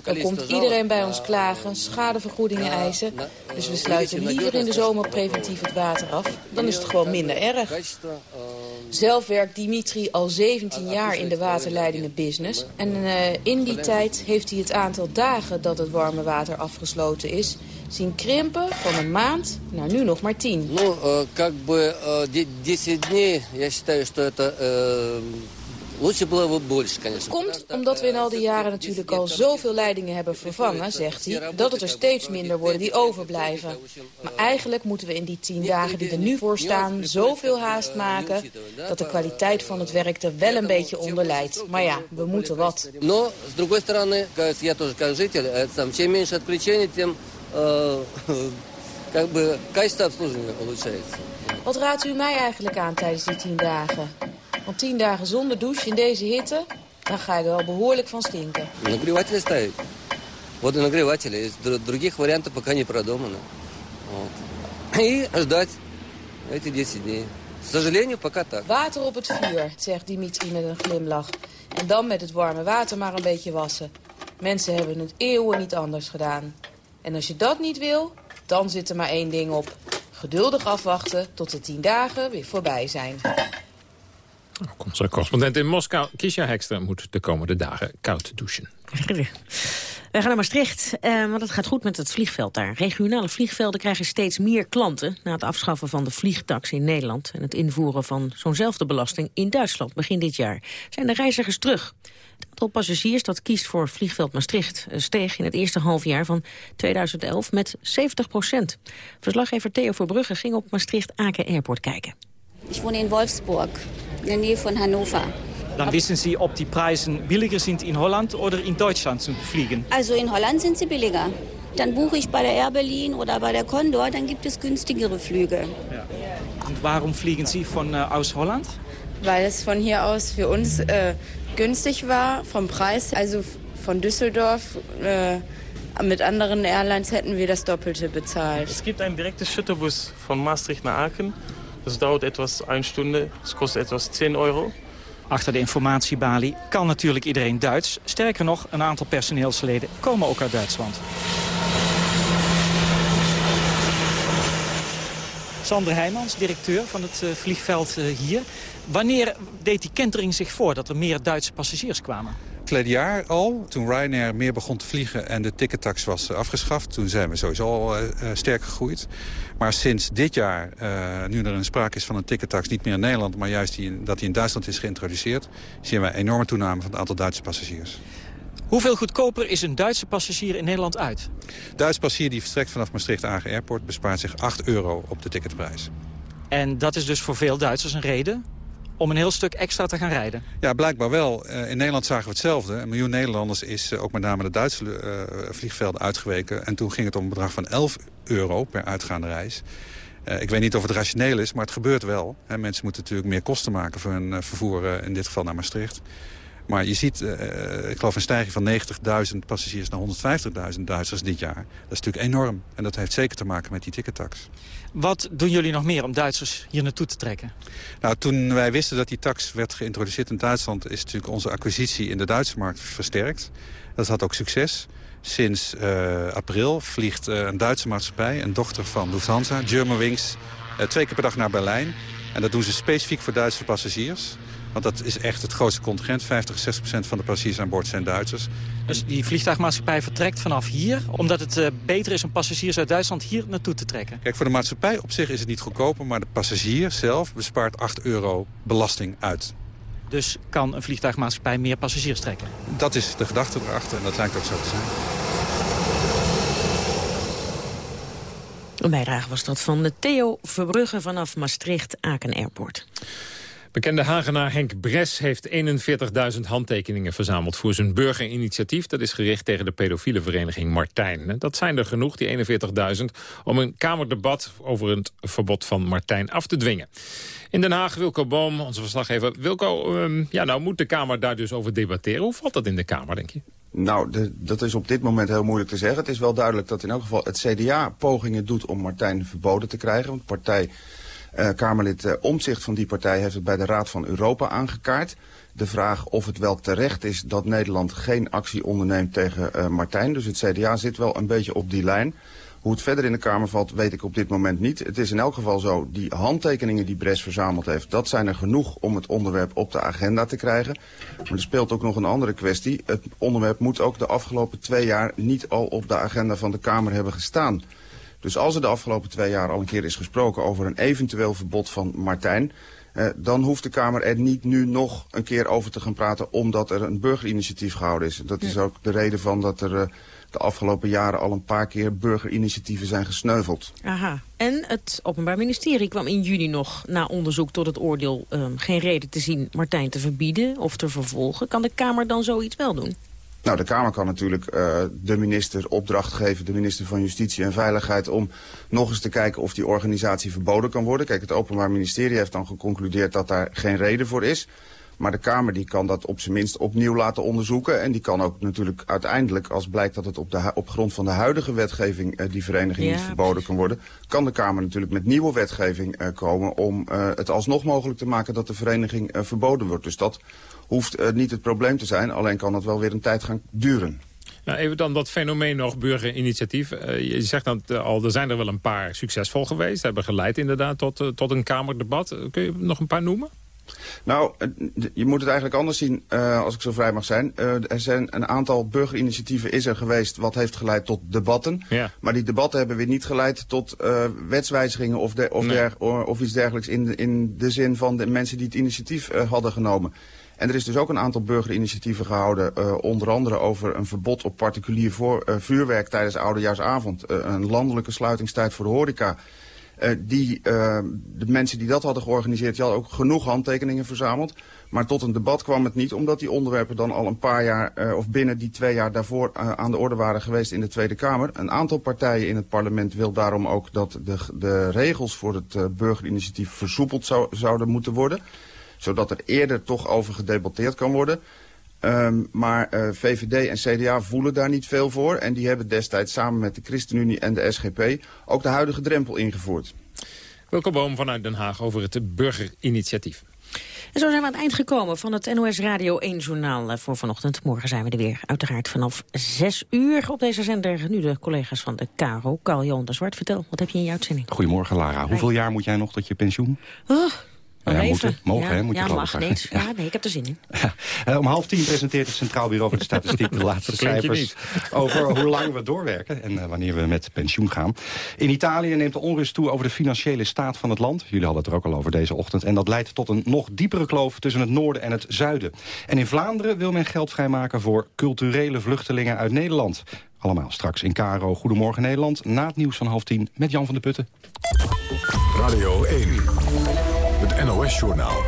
Dan komt iedereen bij ons klagen, schadevergoedingen eisen. Dus we sluiten liever in de zomer preventief het water af. Dan is het gewoon minder erg. Zelf werkt Dimitri al 17 jaar in de waterleidingenbusiness. En uh, in die tijd heeft hij het aantal dagen dat het warme water afgesloten is zien krimpen van een maand naar nu nog maar tien. Ну, как бы 10 дней, я считаю, что это het komt omdat we in al die jaren natuurlijk al zoveel leidingen hebben vervangen, zegt hij, dat het er steeds minder worden die overblijven. Maar eigenlijk moeten we in die tien dagen die er nu voor staan zoveel haast maken dat de kwaliteit van het werk er wel een beetje onder leidt. Maar ja, we moeten wat. Но, с другой стороны, я тоже как житель, чем меньше отключений, тем как бы качество обслуживания улучшается. Wat raadt u mij eigenlijk aan tijdens die tien dagen? Want tien dagen zonder douche in deze hitte, dan ga je er wel behoorlijk van stinken. Нагреватели ставить. Водонагреватели. Других вариантов пока не продумано. Вот. И ждать эти 10 дней. К сожалению, пока так. Water op het vuur, zegt Dimitri met een glimlach. En dan met het warme water maar een beetje wassen. Mensen hebben het eeuwen niet anders gedaan. En als je dat niet wil, dan zit er maar één ding op. Geduldig afwachten tot de tien dagen weer voorbij zijn. Onze correspondent in Moskou, Kisha Hekster, moet de komende dagen koud douchen. We gaan naar Maastricht, eh, want het gaat goed met het vliegveld daar. Regionale vliegvelden krijgen steeds meer klanten... na het afschaffen van de vliegtax in Nederland... en het invoeren van zo'nzelfde belasting in Duitsland begin dit jaar. Zijn de reizigers terug? Het aantal passagiers dat kiest voor vliegveld Maastricht... Eh, steeg in het eerste halfjaar van 2011 met 70 procent. Verslaggever Theo Verbrugge ging op Maastricht-Aken Airport kijken. Ik woon in Wolfsburg, in de nähe van Hannover. Dan wissen Sie, ob die Preise billiger sind in Holland oder in Deutschland zu fliegen. Also in Holland sind sie billiger. Dann buche ich bei der Air Berlin oder bei der Condor, dann gibt es günstigere Flüge. Ja. Und warum fliegen Sie von, äh, aus Holland? Weil es von hier aus für uns äh, günstig war vom Preis. Also von Düsseldorf äh, Mit anderen Airlines hätten wir das Doppelte bezahlt. Es gibt einen direkten Shuttlebus von Maastricht nach Aachen. Das dauert etwas eine Stunde. Es kostet etwas 10 euro. Achter de informatiebalie kan natuurlijk iedereen Duits. Sterker nog, een aantal personeelsleden komen ook uit Duitsland. Sander Heijmans, directeur van het uh, vliegveld uh, hier. Wanneer deed die kentering zich voor dat er meer Duitse passagiers kwamen? Verleden jaar al, toen Ryanair meer begon te vliegen en de tickettax was uh, afgeschaft. Toen zijn we sowieso al sterk gegroeid. Maar sinds dit jaar, nu er een sprake is van een tickettax, niet meer in Nederland, maar juist die, dat die in Duitsland is geïntroduceerd, zien wij een enorme toename van het aantal Duitse passagiers. Hoeveel goedkoper is een Duitse passagier in Nederland uit? Duitse passagier die vertrekt vanaf Maastricht Agen Airport... bespaart zich 8 euro op de ticketprijs. En dat is dus voor veel Duitsers een reden om een heel stuk extra te gaan rijden? Ja, blijkbaar wel. Uh, in Nederland zagen we hetzelfde. Een miljoen Nederlanders is uh, ook met name de Duitse uh, vliegvelden uitgeweken. En toen ging het om een bedrag van 11 euro per uitgaande reis. ik weet niet of het rationeel is, maar het gebeurt wel. Mensen moeten natuurlijk meer kosten maken voor hun vervoer, in dit geval naar Maastricht. Maar je ziet, ik geloof een stijging van 90.000 passagiers naar 150.000 Duitsers dit jaar. Dat is natuurlijk enorm. En dat heeft zeker te maken met die tickettax. Wat doen jullie nog meer om Duitsers hier naartoe te trekken? Nou, toen wij wisten dat die tax werd geïntroduceerd in Duitsland... is natuurlijk onze acquisitie in de Duitse markt versterkt. Dat had ook succes. Sinds uh, april vliegt uh, een Duitse maatschappij, een dochter van Lufthansa, Germanwings... twee keer per dag naar Berlijn. En dat doen ze specifiek voor Duitse passagiers. Want dat is echt het grootste contingent. 50, 60 procent van de passagiers aan boord zijn Duitsers. Dus die vliegtuigmaatschappij vertrekt vanaf hier... omdat het uh, beter is om passagiers uit Duitsland hier naartoe te trekken? Kijk, voor de maatschappij op zich is het niet goedkoper... maar de passagier zelf bespaart 8 euro belasting uit. Dus kan een vliegtuigmaatschappij meer passagiers trekken? Dat is de gedachte erachter en dat lijkt ook zo te zijn. Een bijdrage was dat van Theo Verbrugge vanaf Maastricht-Aken Airport. Bekende Hagenaar Henk Bres heeft 41.000 handtekeningen verzameld voor zijn burgerinitiatief. Dat is gericht tegen de pedofiele vereniging Martijn. Dat zijn er genoeg, die 41.000, om een kamerdebat over het verbod van Martijn af te dwingen. In Den Haag, Wilco Boom, onze verslaggever. Wilco, um, ja, nou moet de Kamer daar dus over debatteren. Hoe valt dat in de Kamer, denk je? Nou, dat is op dit moment heel moeilijk te zeggen. Het is wel duidelijk dat in elk geval het CDA pogingen doet om Martijn verboden te krijgen. Want partij Kamerlid uh, Omtzigt van die partij heeft het bij de Raad van Europa aangekaart. De vraag of het wel terecht is dat Nederland geen actie onderneemt tegen uh, Martijn. Dus het CDA zit wel een beetje op die lijn. Hoe het verder in de Kamer valt, weet ik op dit moment niet. Het is in elk geval zo, die handtekeningen die Bres verzameld heeft... dat zijn er genoeg om het onderwerp op de agenda te krijgen. Maar er speelt ook nog een andere kwestie. Het onderwerp moet ook de afgelopen twee jaar niet al op de agenda van de Kamer hebben gestaan. Dus als er de afgelopen twee jaar al een keer is gesproken over een eventueel verbod van Martijn... Eh, dan hoeft de Kamer er niet nu nog een keer over te gaan praten... omdat er een burgerinitiatief gehouden is. Dat is ook de reden van dat er uh, de afgelopen jaren al een paar keer burgerinitiatieven zijn gesneuveld. Aha. En het Openbaar Ministerie kwam in juni nog na onderzoek tot het oordeel... Um, geen reden te zien Martijn te verbieden of te vervolgen. Kan de Kamer dan zoiets wel doen? Nou, de Kamer kan natuurlijk uh, de minister opdracht geven, de minister van Justitie en Veiligheid, om nog eens te kijken of die organisatie verboden kan worden. Kijk, het Openbaar Ministerie heeft dan geconcludeerd dat daar geen reden voor is. Maar de Kamer die kan dat op zijn minst opnieuw laten onderzoeken. En die kan ook natuurlijk uiteindelijk, als blijkt dat het op, de, op grond van de huidige wetgeving uh, die vereniging ja, niet verboden precies. kan worden, kan de Kamer natuurlijk met nieuwe wetgeving uh, komen om uh, het alsnog mogelijk te maken dat de vereniging verboden wordt. Dus dat hoeft uh, niet het probleem te zijn, alleen kan dat wel weer een tijd gaan duren. Nou, even dan dat fenomeen nog, burgerinitiatief. Uh, je zegt dan uh, al, er zijn er wel een paar succesvol geweest. Hebben geleid inderdaad tot, uh, tot een Kamerdebat. kun je nog een paar noemen? Nou, je moet het eigenlijk anders zien, als ik zo vrij mag zijn. er zijn een aantal burgerinitiatieven is er geweest wat heeft geleid tot debatten. Ja. Maar die debatten hebben weer niet geleid tot wetswijzigingen of, de, of, nee. der, of, iets dergelijks... In in de zin van de mensen die het initiatief hadden genomen. En er is dus ook een aantal burgerinitiatieven gehouden, uh, onder andere over een verbod op particulier uh, vuurwerk tijdens Oudejaarsavond. Uh, een landelijke sluitingstijd voor de horeca. die, de mensen die dat hadden georganiseerd, die hadden ook genoeg handtekeningen verzameld. Maar tot een debat kwam het niet, omdat die onderwerpen dan al een paar jaar, of binnen die twee jaar daarvoor aan de orde waren geweest in de Tweede Kamer. Een aantal partijen in het parlement wil daarom ook dat de, de regels voor het burgerinitiatief versoepeld zou, zouden moeten worden zodat er eerder toch over gedebatteerd kan worden. Ehm, maar uh, VVD en CDA voelen daar niet veel voor. En die hebben destijds samen met de ChristenUnie en de SGP ook de huidige drempel ingevoerd. Wilco Boom vanuit Den Haag over het burgerinitiatief. En zo zijn we aan het eind gekomen van het NOS Radio 1-journaal eh, voor vanochtend. Morgen zijn we er weer, uiteraard vanaf 6 uur op deze zender. Nu de collega's van de KRO. Carl Johan de Zwart, vertel, wat heb je in je uitzending? Goedemorgen Lara. Hoeveel jaar moet jij nog tot je pensioen? Oh. Nou ja, moeten, mogen, ja, hè? Moet ja, je mag niet. Ja. nee, ik heb er zin in. Uh, om half tien presenteert het Centraal Bureau voor de Statistiek de laatste cijfers over hoe lang we doorwerken en uh, wanneer we met pensioen gaan. In Italië neemt de onrust toe over de financiële staat van het land. Jullie hadden het er ook al over deze ochtend. En dat leidt tot een nog diepere kloof tussen het noorden en het zuiden. En in Vlaanderen wil men geld vrijmaken voor culturele vluchtelingen uit Nederland. Allemaal straks in Caro. Goedemorgen Nederland. Na het nieuws van half tien met Jan van der Putten. Radio 1. NOS-journaal.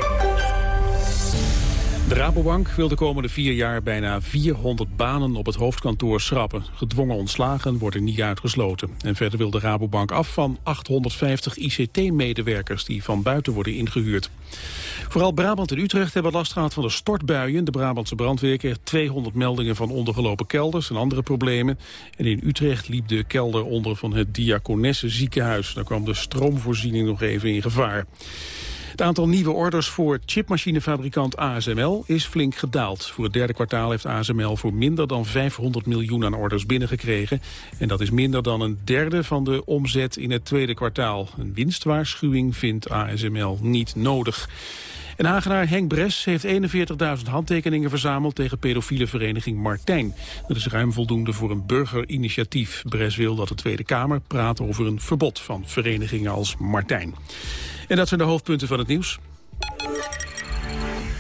De Rabobank wil de komende vier jaar bijna 400 banen op het hoofdkantoor schrappen. Gedwongen ontslagen worden niet uitgesloten. En verder wil de Rabobank af van 850 ICT-medewerkers die van buiten worden ingehuurd. Vooral Brabant en Utrecht hebben last gehad van de stortbuien. De Brabantse brandweer kreeg 200 meldingen van ondergelopen kelders en andere problemen. En in Utrecht liep de kelder onder van het Diakonesse ziekenhuis. Daar kwam de stroomvoorziening nog even in gevaar. Het aantal nieuwe orders voor chipmachinefabrikant ASML is flink gedaald. Voor het derde kwartaal heeft ASML voor minder dan 500 miljoen aan orders binnengekregen. En dat is minder dan een derde van de omzet in het tweede kwartaal. Een winstwaarschuwing vindt ASML niet nodig. En Hagenaar Henk Bres heeft 41.000 handtekeningen verzameld tegen pedofiele vereniging Martijn. Dat is ruim voldoende voor een burgerinitiatief. Bres wil dat de Tweede Kamer praat over een verbod van verenigingen als Martijn. En dat zijn de hoofdpunten van het nieuws.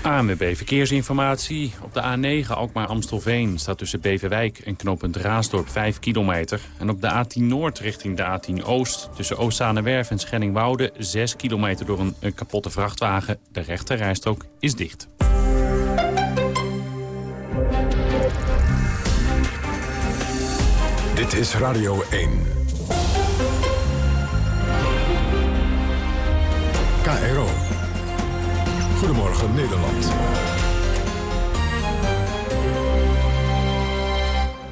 ANWB Verkeersinformatie. Op de A9 Alkmaar-Amstelveen staat tussen Beverwijk en knooppunt Raasdorp 5 kilometer. En op de A10 Noord richting de A10 Oost tussen Oostzaanewerf en Schenningwoude 6 kilometer door een, een kapotte vrachtwagen. De rechterrijstrook is dicht. Dit is Radio 1. KRO. Goedemorgen Nederland.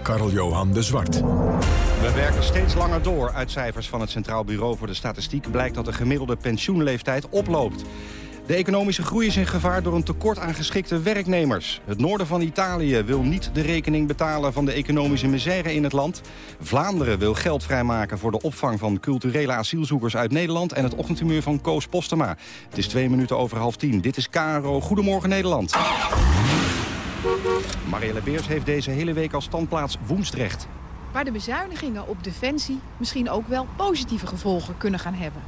Karl-Johan de Zwart. We werken steeds langer door. Uit cijfers van het Centraal Bureau voor de Statistiek... blijkt dat de gemiddelde pensioenleeftijd oploopt. De economische groei is in gevaar door een tekort aan geschikte werknemers. Het noorden van Italië wil niet de rekening betalen van de economische misère in het land. Vlaanderen wil geld vrijmaken voor de opvang van culturele asielzoekers uit Nederland... en het ochtendhumeur van Koos Postema. Het is twee minuten over half tien. Dit is Caro. Goedemorgen Nederland. Marielle Beers heeft deze hele week als standplaats Woensdrecht. Waar de bezuinigingen op defensie misschien ook wel positieve gevolgen kunnen gaan hebben.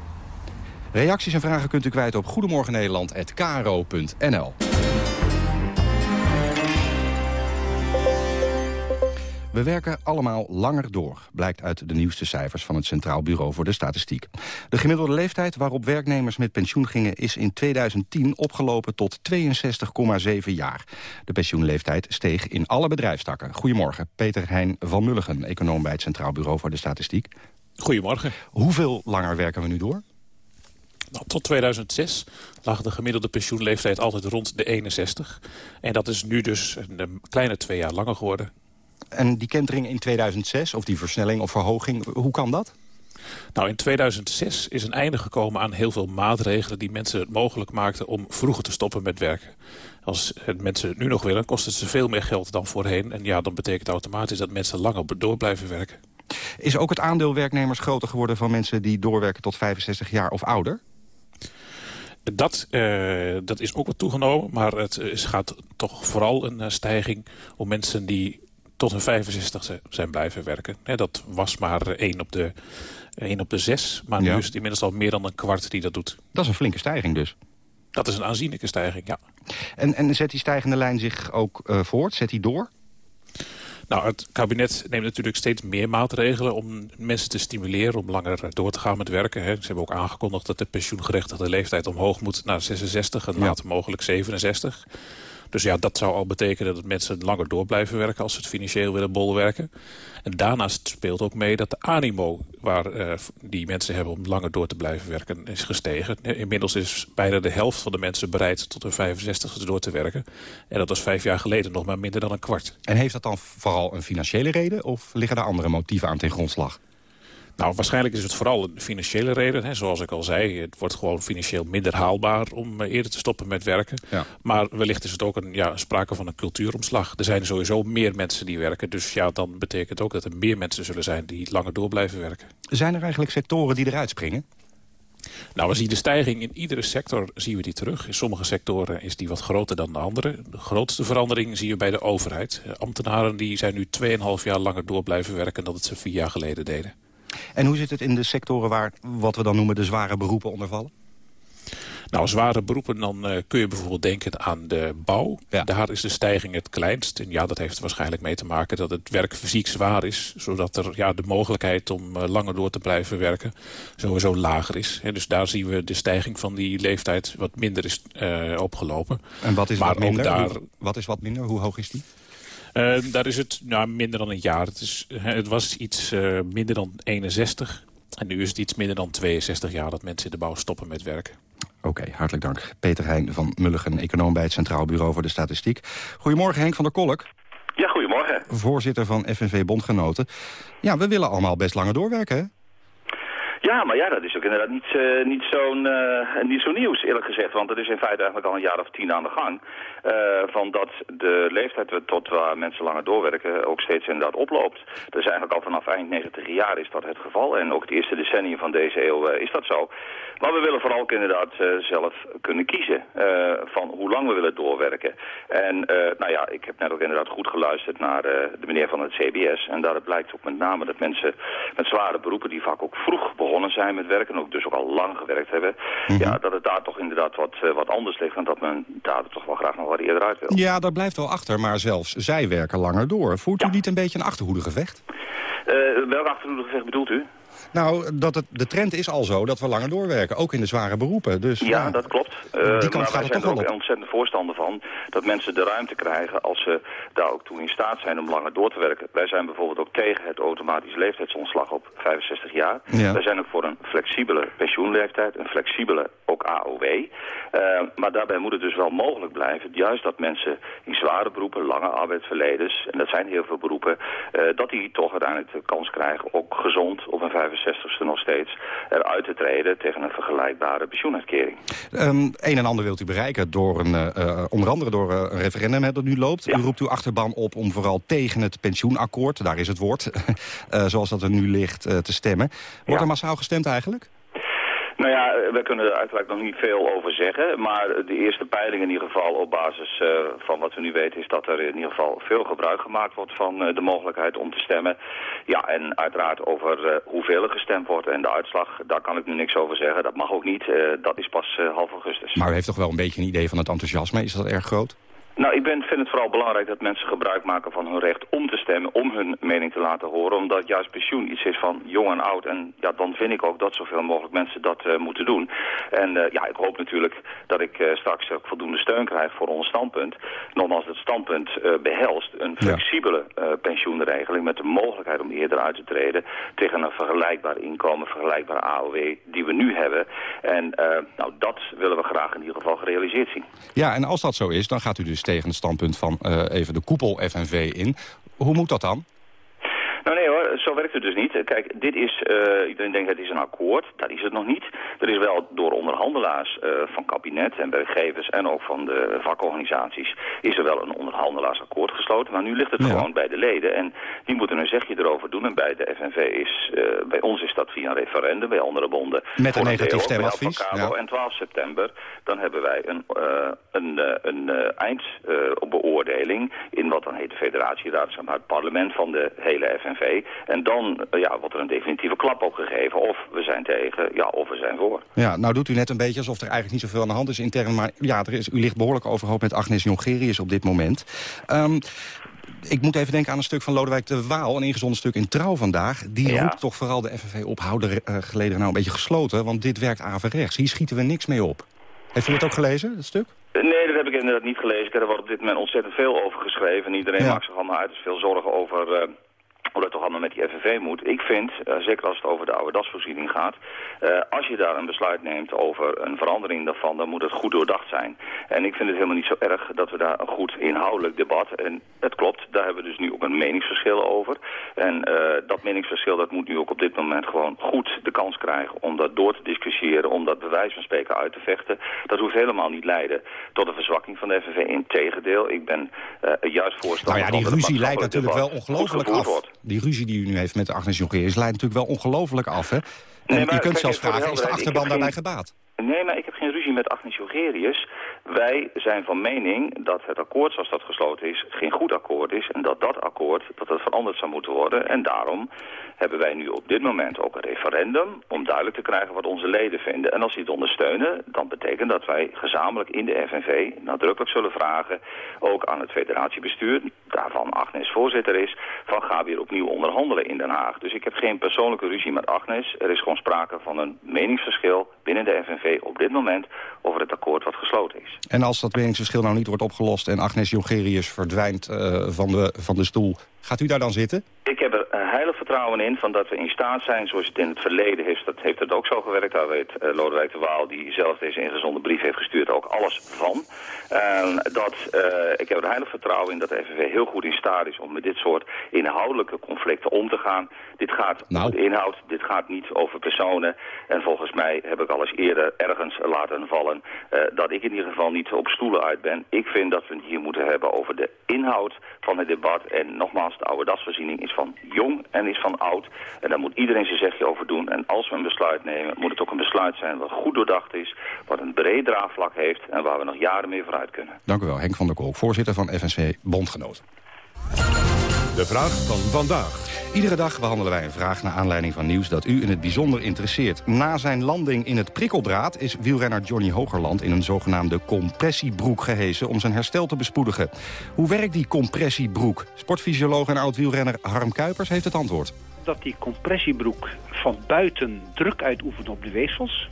Reacties en vragen kunt u kwijt op goedemorgennederland.kro.nl. We werken allemaal langer door, blijkt uit de nieuwste cijfers van het Centraal Bureau voor de Statistiek. De gemiddelde leeftijd waarop werknemers met pensioen gingen is in 2010 opgelopen tot 62,7 jaar. De pensioenleeftijd steeg in alle bedrijfstakken. Goedemorgen, Peter Hein van Mulligen, econoom bij het Centraal Bureau voor de Statistiek. Goedemorgen. Hoeveel langer werken we nu door? Nou, tot 2006 lag de gemiddelde pensioenleeftijd altijd rond de 61. En dat is nu dus een kleine twee jaar langer geworden. En die kentering in 2006, of die versnelling of verhoging, hoe kan dat? Nou, in 2006 is een einde gekomen aan heel veel maatregelen... die mensen het mogelijk maakten om vroeger te stoppen met werken. Als het mensen het nu nog willen, kost het ze veel meer geld dan voorheen. En ja, dan betekent automatisch dat mensen langer door blijven werken. Is ook het aandeel werknemers groter geworden van mensen die doorwerken tot 65 jaar of ouder? Dat, uh, dat is ook wat toegenomen, maar het is, gaat toch vooral een stijging om mensen die tot hun 65 zijn blijven werken. dat was maar 1 op de, 1 op de 6, maar nu is het inmiddels al meer dan een kwart die dat doet. Dat is een flinke stijging dus. Dat is een aanzienlijke stijging, ja. En, en zet die stijgende lijn zich ook uh, voort? Zet die door? Nou, het kabinet neemt natuurlijk steeds meer maatregelen om mensen te stimuleren om langer door te gaan met werken. Hè. Ze hebben ook aangekondigd dat de pensioengerechtigde leeftijd omhoog moet naar 66 en later mogelijk 67. Dus ja, dat zou al betekenen dat mensen langer door blijven werken... als ze het financieel willen bolwerken. En daarnaast speelt ook mee dat de animo waar uh, die mensen hebben... om langer door te blijven werken, is gestegen. Inmiddels is bijna de helft van de mensen bereid tot hun 65 door te werken. En dat was vijf jaar geleden nog maar minder dan een kwart. En heeft dat dan vooral een financiële reden... of liggen er andere motieven aan ten grondslag? Nou, waarschijnlijk is het vooral een financiële reden. Hè. Zoals ik al zei, het wordt gewoon financieel minder haalbaar om eh, eerder te stoppen met werken. Ja. Maar wellicht is het ook een, ja, sprake van een cultuuromslag. Er zijn sowieso meer mensen die werken. Dus ja, dan betekent ook dat er meer mensen zullen zijn die langer door blijven werken. Zijn er eigenlijk sectoren die eruit springen? Nou, we zien de stijging in iedere sector zien we die terug. In sommige sectoren is die wat groter dan de andere. De grootste verandering zien we bij de overheid. Ambtenaren die zijn nu 2,5 jaar langer door blijven werken dan dat ze vier jaar geleden deden. En hoe zit het in de sectoren waar wat we dan noemen de zware beroepen onder vallen? Nou, zware beroepen, dan uh, kun je bijvoorbeeld denken aan de bouw. Daar is de stijging het kleinst. En ja, dat heeft waarschijnlijk mee te maken dat het werk fysiek zwaar is. Zodat er ja, de mogelijkheid om uh, langer door te blijven werken sowieso lager is. En dus daar zien we de stijging van die leeftijd wat minder is uh, opgelopen. En wat is maar wat minder? Daar... Wat is wat minder? Hoe hoog is die? Uh, daar is het nou, minder dan een jaar. Het, is, het was iets uh, minder dan 61. En nu is het iets minder dan 62 jaar dat mensen in de bouw stoppen met werken. Oké, okay, hartelijk dank. Peter Heijn van Mulligen, econoom bij het Centraal Bureau voor de Statistiek. Goedemorgen Henk van der Kolk. Ja, goedemorgen. Voorzitter van FNV Bondgenoten. Ja, we willen allemaal best langer doorwerken, hè? Ja, maar ja, dat is ook inderdaad niet, uh, niet zo'n uh, niet zo nieuws, eerlijk gezegd. Want het is in feite eigenlijk al een jaar of tien aan de gang. Uh, van dat de leeftijd tot waar mensen langer doorwerken ook steeds inderdaad oploopt. Dat is eigenlijk al vanaf eind 90 jaar is dat het geval. En ook het eerste decennium van deze eeuw is dat zo. Maar we willen vooral ook inderdaad zelf kunnen kiezen van hoe lang we willen doorwerken. En nou ja, ik heb net ook inderdaad goed geluisterd naar de meneer van het CBS. En daaruit blijkt ook met name dat mensen met zware beroepen die vaak ook vroeg begonnen zijn met werken, ook dus ook al lang gewerkt hebben, Mhm. ja, dat het daar toch inderdaad wat, uh, wat anders ligt en dat men daar toch wel graag nog wat eerder uit wil. Ja, dat blijft wel achter, maar zelfs zij werken langer door. Voert u niet een beetje een achterhoedegevecht? Uh, welk achterhoedegevecht bedoelt u? Nou, dat het, de trend is al zo dat we langer doorwerken, ook in de zware beroepen. Dus, ja, ja dat klopt. Uh, die kant maar gaat het zijn toch er wel ook op. ontzettend voorstander van dat mensen de ruimte krijgen als ze daar ook toe in staat zijn om langer door te werken. Wij zijn bijvoorbeeld ook tegen het automatisch leeftijdsontslag op 65 jaar. Ja. Wij zijn ook voor een flexibele pensioenleeftijd, een flexibele ook AOW. Uh, maar daarbij moet het dus wel mogelijk blijven, juist dat mensen in zware beroepen, lange arbeidsverledens, en dat zijn heel veel beroepen, uh, dat die toch uiteindelijk de kans krijgen, ook gezond op een 65ste nog steeds, eruit te treden tegen een vergelijkbare pensioenuitkering. Um, een en ander wilt u bereiken door een, uh, onder andere door uh, een referendum hè, dat nu loopt. Ja. U roept uw achterban op om vooral tegen het pensioenakkoord, daar is het woord, uh, zoals dat er nu ligt, te stemmen. Wordt ja. er massaal gestemd eigenlijk? Nou ja, we kunnen er uiteraard nog niet veel over zeggen. Maar de eerste peiling in ieder geval op basis uh, van wat we nu weten... is dat er in ieder geval veel gebruik gemaakt wordt van uh, de mogelijkheid om te stemmen. Ja, en uiteraard over uh, hoeveel er gestemd wordt en de uitslag... daar kan ik nu niks over zeggen. Dat mag ook niet. dat is pas half augustus. Maar u heeft toch wel een beetje een idee van het enthousiasme? Is dat erg groot? Nou, ik ben, vind het vooral belangrijk dat mensen gebruik maken van hun recht om te stemmen, om hun mening te laten horen, omdat juist pensioen iets is van jong en oud. En ja, dan vind ik ook dat zoveel mogelijk mensen dat uh, moeten doen. En uh, ja, ik hoop natuurlijk dat ik uh, straks ook voldoende steun krijg voor ons standpunt. Nogmaals, het standpunt behelst een flexibele pensioenregeling met de mogelijkheid om eerder uit te treden tegen een vergelijkbaar inkomen, vergelijkbare AOW die we nu hebben. En nou, dat willen we graag in ieder geval gerealiseerd zien. Ja, en als dat zo is, dan gaat u dus tegen het standpunt van uh, even de koepel FNV in. Hoe moet dat dan? Nou nee hoor, zo werkt het dus niet. Kijk, dit is, uh, iedereen denkt het is een akkoord. Dat is het nog niet. Er is wel door onderhandelaars uh, van kabinet en werkgevers en ook van de vakorganisaties... is er wel een onderhandelaarsakkoord gesloten. Maar nu ligt het ja. gewoon bij de leden. En die moeten een zegje erover doen. En bij de FNV is, uh, bij ons is dat via een referendum, bij andere bonden... Met een negatief stemadvies. Ja. En 12 september, dan hebben wij een, een, een eindbeoordeling... in wat dan heet de federatieraad, zeg maar, het parlement van de hele FNV... En dan ja, wordt er een definitieve klap op gegeven. Of we zijn tegen, ja, of we zijn voor. Ja, nou doet u net een beetje alsof er eigenlijk niet zoveel aan de hand is intern. Maar ja, er is, u ligt behoorlijk overhoop met Agnes Jongerius op dit moment. Um, ik moet even denken aan een stuk van Lodewijk de Waal, een ingezonden stuk in Trouw vandaag. Die ja. roept toch vooral de FNV op, hou de uh, geleden nou een beetje gesloten, want dit werkt averechts. Hier schieten we niks mee op. Heeft u het ook gelezen, dat stuk? Nee, dat heb ik inderdaad niet gelezen. Er wordt op dit moment ontzettend veel over geschreven. En iedereen maakt zich allemaal uit. Er is veel zorgen over... Uh, hoe dat toch allemaal met die FNV moet. Ik vind, uh, zeker als het over de oude dasvoorziening gaat... Uh, als je daar een besluit neemt over een verandering daarvan... dan moet het goed doordacht zijn. En ik vind het helemaal niet zo erg dat we daar een goed inhoudelijk debat... en het klopt, daar hebben we dus nu ook een meningsverschil over. En uh, dat meningsverschil dat moet nu ook op dit moment gewoon goed de kans krijgen... om dat door te discussiëren, om dat bewijs van spreken uit te vechten. Dat hoeft helemaal niet leiden tot een verzwakking van de FNV. Integendeel, ik ben juist voorstander nou ja, die ruzie leidt natuurlijk wel ongelooflijk af. Wordt die ruzie die u nu heeft met Agnes Jongerius leidt natuurlijk wel ongelooflijk af, hè? Nee, je kunt zelfs vragen, is de achterban daarbij gebaat? Nee, maar ik heb geen ruzie met Agnes Jongerius. Wij zijn van mening dat het akkoord zoals dat gesloten is geen goed akkoord is. En dat dat akkoord dat het veranderd zou moeten worden. En daarom hebben wij nu op dit moment ook een referendum om duidelijk te krijgen wat onze leden vinden. En als die het ondersteunen, dan betekent dat wij gezamenlijk in de FNV nadrukkelijk zullen vragen, ook aan het federatiebestuur, daarvan Agnes voorzitter is, van ga weer opnieuw onderhandelen in Den Haag. Dus ik heb geen persoonlijke ruzie met Agnes. Er is gewoon sprake van een meningsverschil binnen de FNV op dit moment over het akkoord wat gesloten is. En als dat meningsverschil nou niet wordt opgelost en Agnes Jongerius verdwijnt uh, van, de, van de stoel, gaat u daar dan zitten? Ik heb er heilig vertrouwen in van dat we in staat zijn, zoals het in het verleden heeft, dat heeft het ook zo gewerkt. Daar weet uh, Lodewijk de Waal, die zelf deze ingezonde brief heeft gestuurd, ook alles van. Uh, dat, uh, ik heb er heilig vertrouwen in dat de FNV heel goed in staat is om met dit soort inhoudelijke conflicten om te gaan. Dit gaat nou. over de inhoud, dit gaat niet over personen. En volgens mij heb ik al eens eerder ergens laten vallen dat ik in ieder geval niet op stoelen uit ben. Ik vind dat we het hier moeten hebben over de inhoud van het debat. En nogmaals, de oude dasvoorziening is van jong en is van oud. En daar moet iedereen zijn zegje over doen. En als we een besluit nemen, moet het ook een besluit zijn wat goed doordacht is, wat een breed draagvlak heeft en waar we nog jaren mee vooruit kunnen. Dank u wel, Henk van der Kolk, voorzitter van FNV Bondgenoten. De vraag van vandaag. Iedere dag behandelen wij een vraag naar aanleiding van nieuws dat u in het bijzonder interesseert. Na zijn landing in het prikkeldraad is wielrenner Johnny Hogerland in een zogenaamde compressiebroek gehesen om zijn herstel te bespoedigen. Hoe werkt die compressiebroek? Sportfysioloog en oud-wielrenner Harm Kuipers heeft het antwoord. Dat die compressiebroek van buiten druk uitoefent op de weefsels.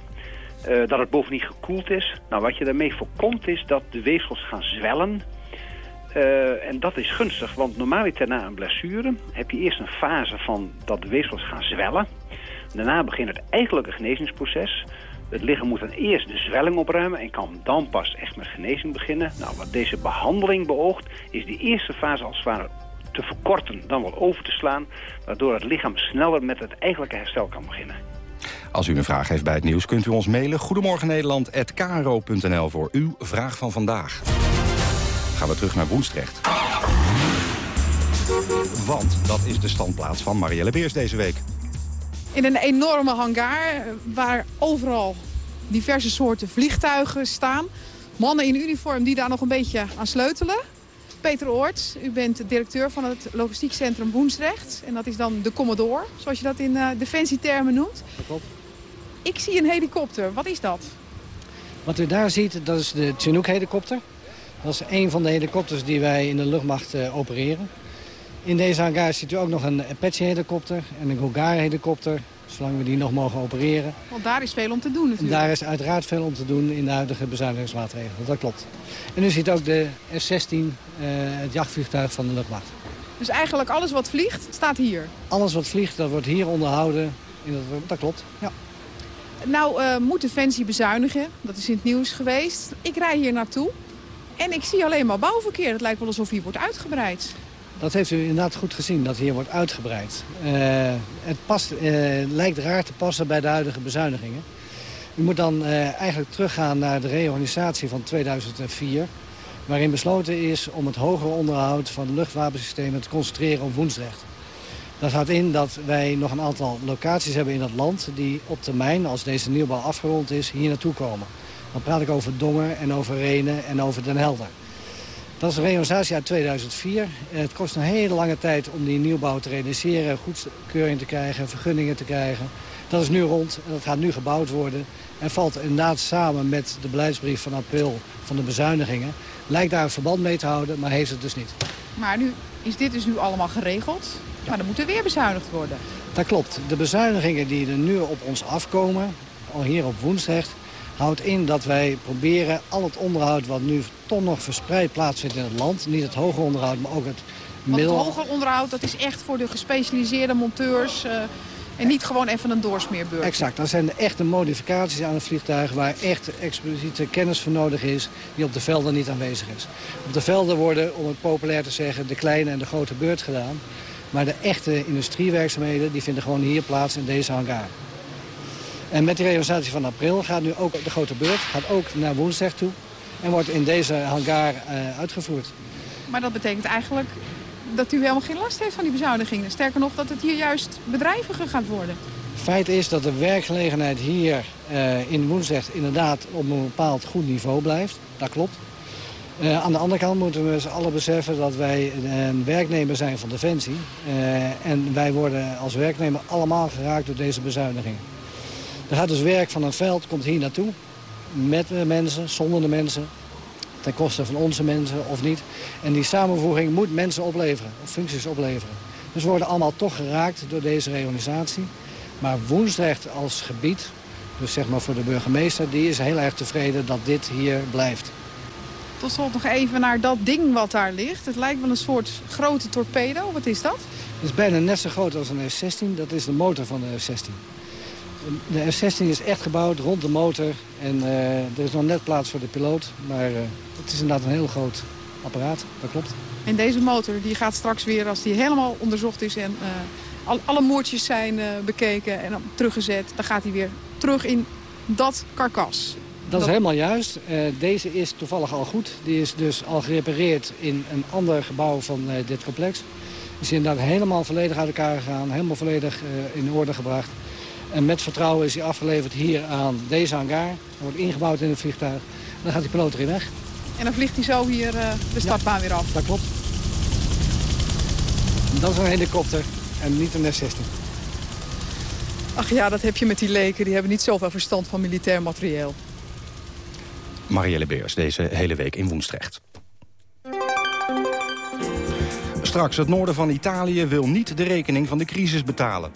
Uh, dat het bovendien gekoeld is. Nou, wat je daarmee voorkomt is dat de weefsels gaan zwellen uh, en dat is gunstig, want normaliter na een blessure heb je eerst een fase van dat de weefsels gaan zwellen. Daarna begint het eigenlijke genezingsproces. Het lichaam moet dan eerst de zwelling opruimen en kan dan pas echt met genezing beginnen. Nou, wat deze behandeling beoogt, is die eerste fase als het ware te verkorten, dan wel over te slaan, waardoor het lichaam sneller met het eigenlijke herstel kan beginnen. Als u een vraag heeft bij het nieuws, kunt u ons mailen. Goedemorgen Nederland@kro.nl voor uw vraag van vandaag gaan we terug naar Woensdrecht. Want dat is de standplaats van Marielle Beers deze week. In een enorme hangar waar overal diverse soorten vliegtuigen staan. Mannen in uniform die daar nog een beetje aan sleutelen. Peter Oort, u bent directeur van het logistiek centrum Woensdrecht. En dat is dan de Commodore, zoals je dat in uh, defensietermen noemt. klopt. Ik zie een helikopter. Wat is dat? Wat u daar ziet, dat is de Chinook-helikopter. Dat is een van de helikopters die wij in de luchtmacht uh, opereren. In deze hangar ziet u ook nog een Apache-helikopter en een Gogar-helikopter, zolang we die nog mogen opereren. Want daar is veel om te doen natuurlijk. En daar is uiteraard veel om te doen in de huidige bezuinigingsmaatregelen, dat klopt. En u ziet ook de F-16, uh, het jachtvliegtuig van de luchtmacht. Dus eigenlijk alles wat vliegt, staat hier? Alles wat vliegt, dat wordt hier onderhouden. In dat, dat klopt, ja. Nou uh, moet Defensie bezuinigen, dat is in het nieuws geweest. Ik rij hier naartoe. En ik zie alleen maar bouwverkeer. Het lijkt wel alsof hier wordt uitgebreid. Dat heeft u inderdaad goed gezien, dat hier wordt uitgebreid. Uh, het past, uh, lijkt raar te passen bij de huidige bezuinigingen. U moet dan uh, eigenlijk teruggaan naar de reorganisatie van 2004... waarin besloten is om het hogere onderhoud van de luchtwapensystemen te concentreren op Woensdrecht. Dat houdt in dat wij nog een aantal locaties hebben in het land... die op termijn, als deze nieuwbouw afgerond is, hier naartoe komen. Dan praat ik over Dongen en over Renen en over Den Helder. Dat is een reorganisatie uit 2004. Het kost een hele lange tijd om die nieuwbouw te realiseren... goedkeuring te krijgen, vergunningen te krijgen. Dat is nu rond en dat gaat nu gebouwd worden. En valt inderdaad samen met de beleidsbrief van april van de bezuinigingen. Lijkt daar een verband mee te houden, maar heeft het dus niet. Maar nu is dit dus nu allemaal geregeld. Maar dan moet er weer bezuinigd worden. Dat klopt. De bezuinigingen die er nu op ons afkomen, al hier op Woensdrecht houdt in dat wij proberen al het onderhoud wat nu toch nog verspreid plaatsvindt in het land. Niet het hoge onderhoud, maar ook het Want middel... het hoger onderhoud, dat is echt voor de gespecialiseerde monteurs... eh, en niet gewoon even een doorsmeerbeurt. Exact, dat zijn de echte modificaties aan het vliegtuig... waar echt expliciete kennis voor nodig is, die op de velden niet aanwezig is. Op de velden worden, om het populair te zeggen, de kleine en de grote beurt gedaan. Maar de echte industriewerkzaamheden die vinden gewoon hier plaats in deze hangar. En met die realisatie van april gaat nu ook de grote beurt gaat ook naar Woensdag toe... en wordt in deze hangar eh, uitgevoerd. Maar dat betekent eigenlijk dat u helemaal geen last heeft van die bezuinigingen. Sterker nog, dat het hier juist bedrijviger gaat worden. Feit is dat de werkgelegenheid hier eh, in Woensdag inderdaad op een bepaald goed niveau blijft. Dat klopt. Eh, aan de andere kant moeten we met z'n allen beseffen dat wij een werknemer zijn van Defensie. En wij worden als werknemer allemaal geraakt door deze bezuinigingen. Er gaat dus werk van een veld, komt hier naartoe. Met de mensen, zonder de mensen. Ten koste van onze mensen of niet. En die samenvoeging moet mensen opleveren, of functies opleveren. Dus we worden allemaal toch geraakt door deze reorganisatie. Maar Woensdrecht als gebied, dus zeg maar voor de burgemeester... die is heel erg tevreden dat dit hier blijft. Tot slot nog even naar dat ding wat daar ligt. Het lijkt wel een soort grote torpedo. Wat is dat? Het is bijna net zo groot als een F-16. Dat is de motor van de F-16. De F-16 is echt gebouwd rond de motor. En uh, er is nog net plaats voor de piloot. Maar uh, het is inderdaad een heel groot apparaat. Dat klopt. En deze motor die gaat straks weer, als die helemaal onderzocht is... en al, alle moordjes zijn bekeken en teruggezet... dan gaat hij weer terug in dat karkas. Dat is helemaal juist. Deze is toevallig al goed. Die is dus al gerepareerd in een ander gebouw van dit complex. Die is inderdaad helemaal volledig uit elkaar gegaan. Helemaal volledig in orde gebracht. En met vertrouwen is hij afgeleverd hier aan deze hangar. Hij wordt ingebouwd in het vliegtuig. En dan gaat die piloot erin weg. En dan vliegt hij zo hier de startbaan ja, weer af. Dat klopt. Dat is een helikopter en niet een F-16. Ach ja, dat heb je met die leken. Die hebben niet zoveel verstand van militair materieel. Marielle Beers, deze hele week in Woensdrecht. Straks, het noorden van Italië wil niet de rekening van de crisis betalen.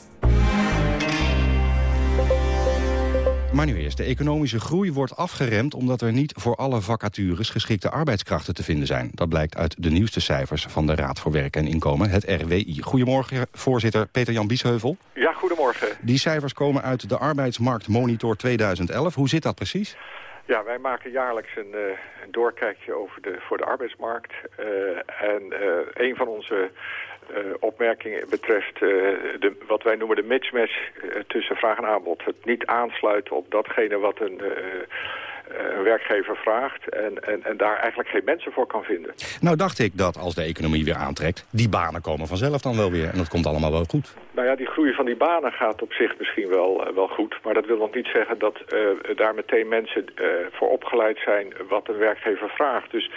Maar nu eerst, de economische groei wordt afgeremd... omdat er niet voor alle vacatures geschikte arbeidskrachten te vinden zijn. Dat blijkt uit de nieuwste cijfers van de Raad voor Werk en Inkomen, het RWI. Goedemorgen, voorzitter Peter-Jan Biesheuvel. Ja, goedemorgen. Die cijfers komen uit de Arbeidsmarktmonitor 2011. Hoe zit dat precies? Ja, wij maken jaarlijks een, uh, een doorkijkje over de, voor de arbeidsmarkt. Uh, en uh, een van onze opmerkingen betreft de, wat wij noemen de mismatch tussen vraag en aanbod. Het niet aansluiten op datgene wat een een werkgever vraagt en, en, en daar eigenlijk geen mensen voor kan vinden. Nou dacht ik dat als de economie weer aantrekt, die banen komen vanzelf dan wel weer. En dat komt allemaal wel goed. Nou ja, die groei van die banen gaat op zich misschien wel, uh, wel goed. Maar dat wil nog niet zeggen dat uh, daar meteen mensen uh, voor opgeleid zijn wat een werkgever vraagt. Dus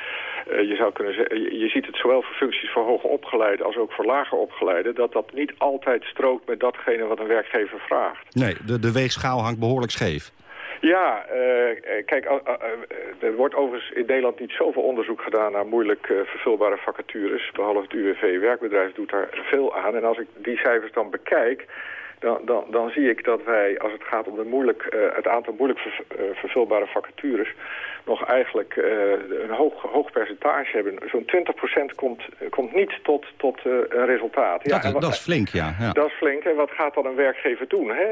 je zou kunnen zeggen, je ziet het zowel voor functies voor hoger opgeleiden als ook voor lager opgeleiden, dat dat niet altijd strookt met datgene wat een werkgever vraagt. Nee, de, de weegschaal hangt behoorlijk scheef. Ja, uh, kijk, uh, uh, er wordt overigens in Nederland niet zoveel onderzoek gedaan naar moeilijk vervulbare vacatures. Behalve het UWV-werkbedrijf doet daar veel aan. En als ik die cijfers dan bekijk, dan, dan, dan zie ik dat wij, als het gaat om de moeilijk, het aantal moeilijk ver, vervulbare vacatures, nog eigenlijk een hoog, hoog percentage hebben. Zo'n 20% komt, komt niet tot, tot een resultaat. Ja, dat, wat, dat is flink, ja, ja. Dat is flink. En wat gaat dan een werkgever doen? Hè?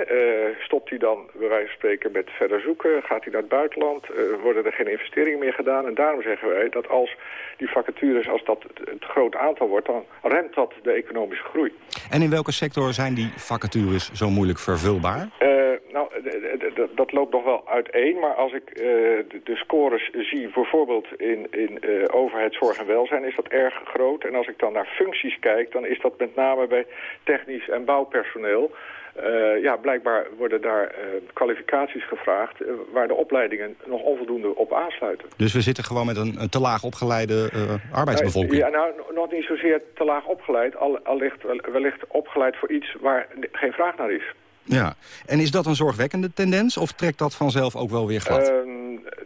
stopt hij dan, bij wijze van spreken, met verder zoeken? Gaat hij naar het buitenland? worden er geen investeringen meer gedaan? En daarom zeggen wij dat als die vacatures, als dat het groot aantal wordt, dan remt dat de economische groei. En in welke sector zijn die vacatures zo moeilijk vervulbaar? Uh, nou, dat loopt nog wel uiteen. Maar als ik uh, de, scores zie, bijvoorbeeld in, in uh, overheid, zorg en welzijn, is dat erg groot. En als ik dan naar functies kijk, dan is dat met name bij technisch en bouwpersoneel. Uh, ja, blijkbaar worden daar uh, kwalificaties gevraagd... Uh, waar de opleidingen nog onvoldoende op aansluiten. Dus we zitten gewoon met een, een te laag opgeleide arbeidsbevolking? ja, nou, nog niet zozeer te laag opgeleid. Al, allicht, wellicht opgeleid voor iets waar geen vraag naar is. Ja, en is dat een zorgwekkende tendens of trekt dat vanzelf ook wel weer glad?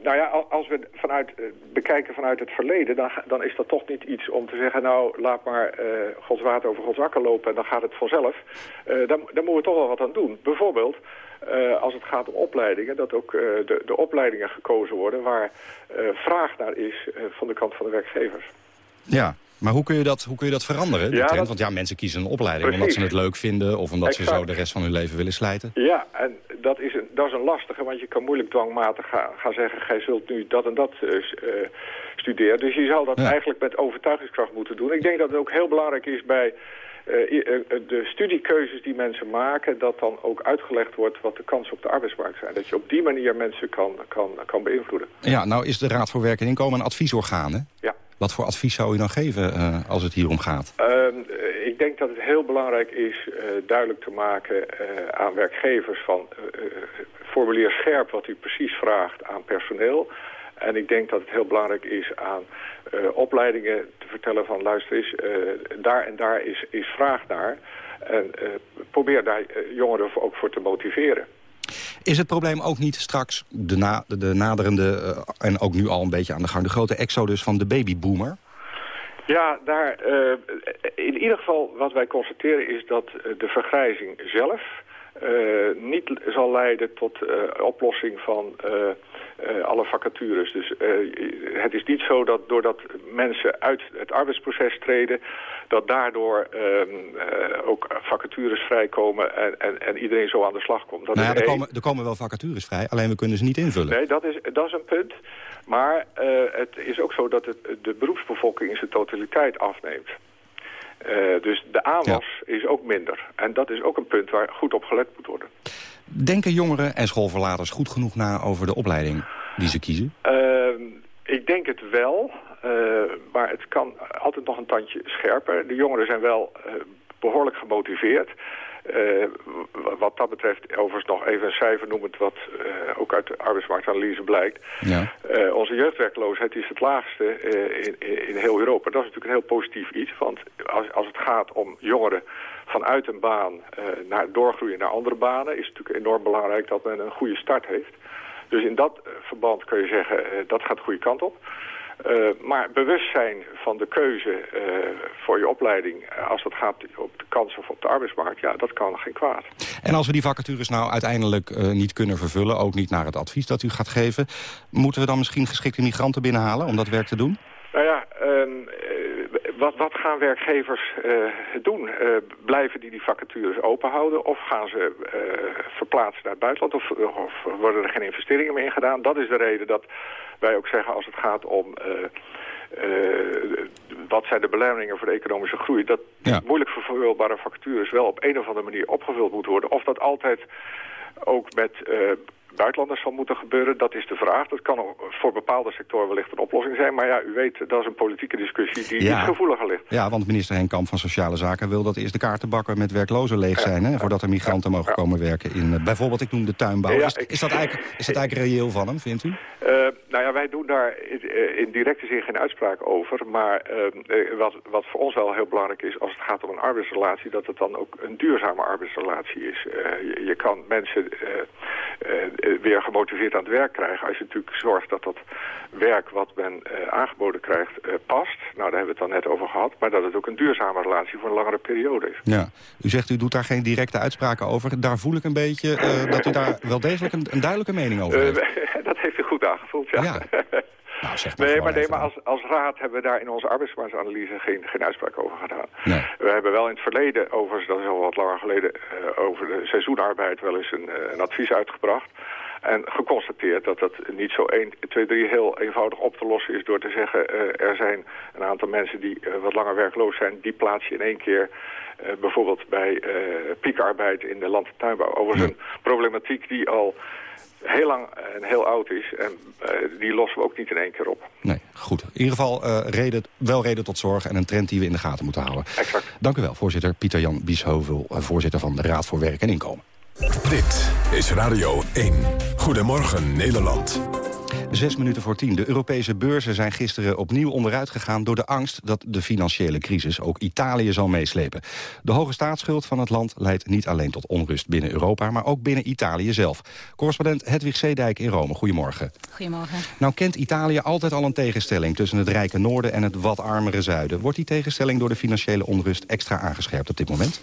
Nou ja, als we vanuit, uh, bekijken vanuit het verleden... Dan, dan is dat toch niet iets om te zeggen... nou, laat maar uh, Gods over Gods akker lopen en dan gaat het vanzelf. daar, daar moeten we toch wel wat aan doen. Bijvoorbeeld, als het gaat om opleidingen... dat ook de, de opleidingen gekozen worden... waar vraag naar is van de kant van de werkgevers. Ja, maar hoe kun je dat, hoe kun je dat veranderen, die ja, trend? Want ja, mensen kiezen een opleiding omdat ze het leuk vinden... of omdat ze zo de rest van hun leven willen slijten. Ja, en dat is een, dat is een lastige, want je kan moeilijk dwangmatig gaan, gaan zeggen... gij zult nu dat en dat uh, studeren. Dus je zal dat eigenlijk met overtuigingskracht moeten doen. Ik denk dat het ook heel belangrijk is bij... Uh, de studiekeuzes die mensen maken, dat dan ook uitgelegd wordt wat de kansen op de arbeidsmarkt zijn. Dat je op die manier mensen kan, kan, kan beïnvloeden. Ja, nou is de Raad voor Werk en Inkomen een adviesorgaan, hè? Ja. Wat voor advies zou u dan geven uh, als het hier om gaat? Uh, ik denk dat het heel belangrijk is uh, duidelijk te maken aan werkgevers van formuleer scherp wat u precies vraagt aan personeel. En ik denk dat het heel belangrijk is aan opleidingen te vertellen van luister eens, daar en daar is, is vraag naar. En probeer daar jongeren ook voor te motiveren. Is het probleem ook niet straks de, de naderende, uh, en ook nu al een beetje aan de gang... de grote exodus van de babyboomer? Ja, daar, uh, in ieder geval wat wij constateren is dat de vergrijzing zelf... Uh, niet zal leiden tot oplossing van alle vacatures. Dus het is niet zo dat doordat mensen uit het arbeidsproces treden dat daardoor uh, ook vacatures vrijkomen en, en, en, iedereen zo aan de slag komt. Dat nou ja, er, komen, er komen wel vacatures vrij, alleen we kunnen ze niet invullen. Nee, dat is, dat is een punt. Maar uh, het is ook zo dat het, de beroepsbevolking in zijn totaliteit afneemt. Uh, dus de aanwas ja. is ook minder. En dat is ook een punt waar goed op gelet moet worden. Denken jongeren en schoolverlaters goed genoeg na over de opleiding die ze kiezen? Ehm, ik denk het wel. Uh, maar het kan altijd nog een tandje scherper. De jongeren zijn wel uh, behoorlijk gemotiveerd. Uh, wat dat betreft, overigens nog even een cijfer noemend wat ook uit de arbeidsmarktanalyse blijkt. Ja. onze jeugdwerkloosheid is het laagste in, in, in, heel Europa. Dat is natuurlijk een heel positief iets, want als, als het gaat om jongeren vanuit een baan naar doorgroeien naar andere banen, is het natuurlijk enorm belangrijk dat men een goede start heeft. Dus in dat verband kun je zeggen, dat gaat de goede kant op. Uh, maar bewustzijn van de keuze uh, voor je opleiding... Uh, als het gaat op de kansen of op de arbeidsmarkt... ja, dat kan geen kwaad. En als we die vacatures nou uiteindelijk niet kunnen vervullen... ook niet naar het advies dat u gaat geven... moeten we dan misschien geschikte migranten binnenhalen om dat werk te doen? Nou ja, ehm, wat, wat, gaan werkgevers doen? blijven die die vacatures openhouden of gaan ze verplaatsen naar het buitenland? Of, of, worden er geen investeringen meer in gedaan? Dat is de reden dat wij ook zeggen als het gaat om... Uh, wat zijn de belemmeringen voor de economische groei... dat ja. moeilijk vervulbare vacatures wel op een of andere manier opgevuld moeten worden. Of dat altijd ook met uh, buitenlanders zal moeten gebeuren, dat is de vraag. Dat kan voor bepaalde sectoren wellicht een oplossing zijn. Maar ja, u weet, dat is een politieke discussie die ja. iets gevoeliger ligt. Ja, want minister Henkamp van Sociale Zaken wil dat eerst de kaartenbakken met werklozen leeg zijn. Hè, voordat er migranten mogen komen werken in, uh, bijvoorbeeld, ik noem de tuinbouw. is, is, dat eigenlijk, is dat eigenlijk reëel van hem, vindt u? Uh, nou ja, wij doen daar in, in, directe zin geen uitspraak over. Maar uh, wat, wat voor ons wel heel belangrijk is, als het gaat om een arbeidsrelatie, dat het dan ook een duurzame arbeidsrelatie is. Je, je, kan mensen weer gemotiveerd aan het werk krijgen. Als je natuurlijk zorgt dat dat werk wat men uh, aangeboden krijgt uh, past. Nou, daar hebben we het dan net over gehad. Maar dat het ook een duurzame relatie voor een langere periode is. Ja. U zegt u doet daar geen directe uitspraken over. Daar voel ik een beetje uh, dat u daar wel degelijk een, een duidelijke mening over heeft. dat heeft u goed aangevoeld, ja. ja. Nou, maar nee, maar, nee, maar als, als raad hebben we daar in onze arbeidsmarktanalyse geen, geen uitspraak over gedaan. Nee. We hebben wel in het verleden, overigens, dat is al wat langer geleden, uh, over de seizoenarbeid wel eens een, een advies uitgebracht. En geconstateerd dat dat niet zo 1, 2, 3 heel eenvoudig op te lossen is door te zeggen... Uh, er zijn een aantal mensen die uh, wat langer werkloos zijn, die plaats je in één keer... Uh, bijvoorbeeld bij piekarbeid in de land- en tuinbouw. Overigens een problematiek die al heel lang en heel oud is. En die lossen we ook niet in één keer op. Nee, goed. In ieder geval reden, wel reden tot zorg en een trend die we in de gaten moeten houden. Exact. Dank u wel, voorzitter Pieter-Jan Bieshovel, voorzitter van de Raad voor Werk en Inkomen. Dit is Radio 1. Goedemorgen Nederland. Zes minuten voor tien. De Europese beurzen zijn gisteren opnieuw onderuit gegaan... door de angst dat de financiële crisis ook Italië zal meeslepen. De hoge staatsschuld van het land leidt niet alleen tot onrust binnen Europa... maar ook binnen Italië zelf. Correspondent Hedwig Zeedijk in Rome, goedemorgen. Goedemorgen. Nou kent Italië altijd al een tegenstelling... tussen het rijke noorden en het wat armere zuiden. Wordt die tegenstelling door de financiële onrust extra aangescherpt op dit moment?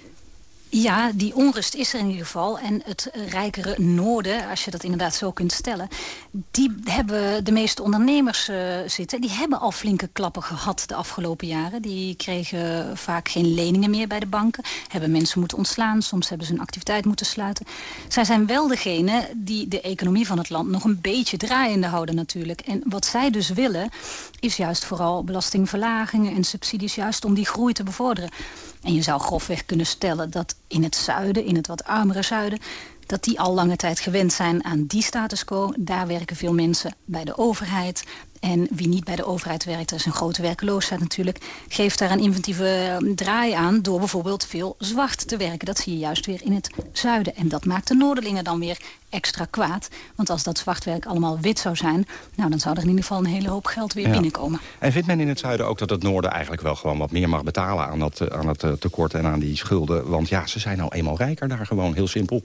Ja, die onrust is er in ieder geval. En het rijkere noorden, als je dat inderdaad zo kunt stellen... die hebben de meeste ondernemers uh, zitten. Die hebben al flinke klappen gehad de afgelopen jaren. Die kregen vaak geen leningen meer bij de banken. Hebben mensen moeten ontslaan. Soms hebben ze hun activiteit moeten sluiten. Zij zijn wel degene die de economie van het land nog een beetje draaiende houden natuurlijk. En wat zij dus willen, is juist vooral belastingverlagingen en subsidies... juist om die groei te bevorderen. En je zou grofweg kunnen stellen dat in het zuiden, in het wat armere zuiden... dat die al lange tijd gewend zijn aan die status quo. Daar werken veel mensen bij de overheid. En wie niet bij de overheid werkt, er is een grote werkloosheid natuurlijk... geeft daar een inventieve ehm, draai aan door bijvoorbeeld veel zwart te werken. Dat zie je juist weer in het zuiden. En dat maakt de Noorderlingen dan weer extra kwaad. Want als dat zwartwerk allemaal wit zou zijn... nou, dan zou er in ieder geval een hele hoop geld weer binnenkomen. En vindt men in het zuiden ook dat het noorden eigenlijk wel gewoon wat meer mag betalen... aan, dat, eh, aan het eh, tekort en aan die schulden? Want ja, ze zijn nou eenmaal rijker daar gewoon, heel simpel.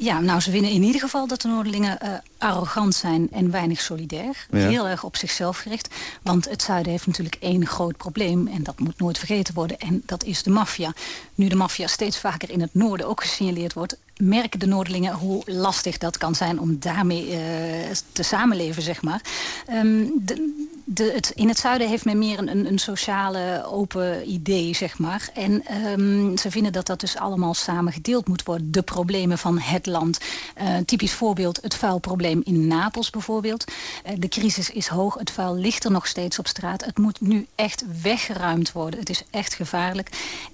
Ja, nou, ze vinden in ieder geval dat de Noorderlingen uh, arrogant zijn en weinig solidair. Heel erg op zichzelf gericht. Want het zuiden heeft natuurlijk één groot probleem en dat moet nooit vergeten worden. En dat is de maffia. Nu de maffia steeds vaker in het noorden ook gesignaleerd wordt merken de Noorderlingen hoe lastig dat kan zijn om daarmee uh, te samenleven, zeg maar. Um, de, het, in het zuiden heeft men meer een, een sociale open idee, zeg maar. En um, ze vinden dat dat dus allemaal samen gedeeld moet worden. De problemen van het land. Uh, typisch voorbeeld het vuilprobleem in Napels bijvoorbeeld. Uh, de crisis is hoog, het vuil ligt er nog steeds op straat. Het moet nu echt weggeruimd worden. Het is echt gevaarlijk.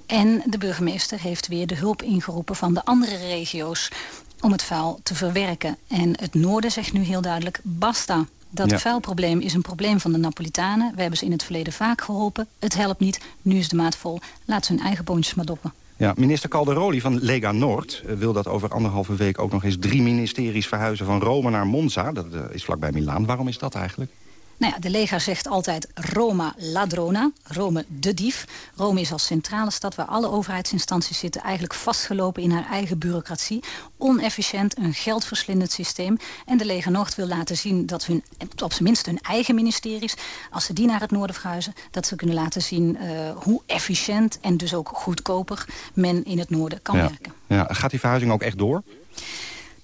En de burgemeester heeft weer de hulp ingeroepen van de andere regio's om het vuil te verwerken. En het noorden zegt nu heel duidelijk, basta. Dat ja. vuilprobleem is een probleem van de Napolitanen. We hebben ze in het verleden vaak geholpen. Het helpt niet. Nu is de maat vol. Laat ze hun eigen boontjes maar doppen. Ja, minister Calderoli van Lega Noord eh, wil dat over anderhalve week ook nog eens drie ministeries verhuizen van Rome naar Monza. Dat uh, is vlakbij Milaan. Waarom is dat eigenlijk? Nou ja, de leger zegt altijd Roma ladrona, Rome de dief. Rome is als centrale stad waar alle overheidsinstanties zitten... eigenlijk vastgelopen in haar eigen bureaucratie. Onefficiënt, een geldverslindend systeem. En de leger Noord wil laten zien dat hun, op zijn minst hun eigen ministeries... als ze die naar het noorden verhuizen... dat ze kunnen laten zien uh, hoe efficiënt en dus ook goedkoper... men in het noorden kan ja. werken. Ja. Gaat die verhuizing ook echt door?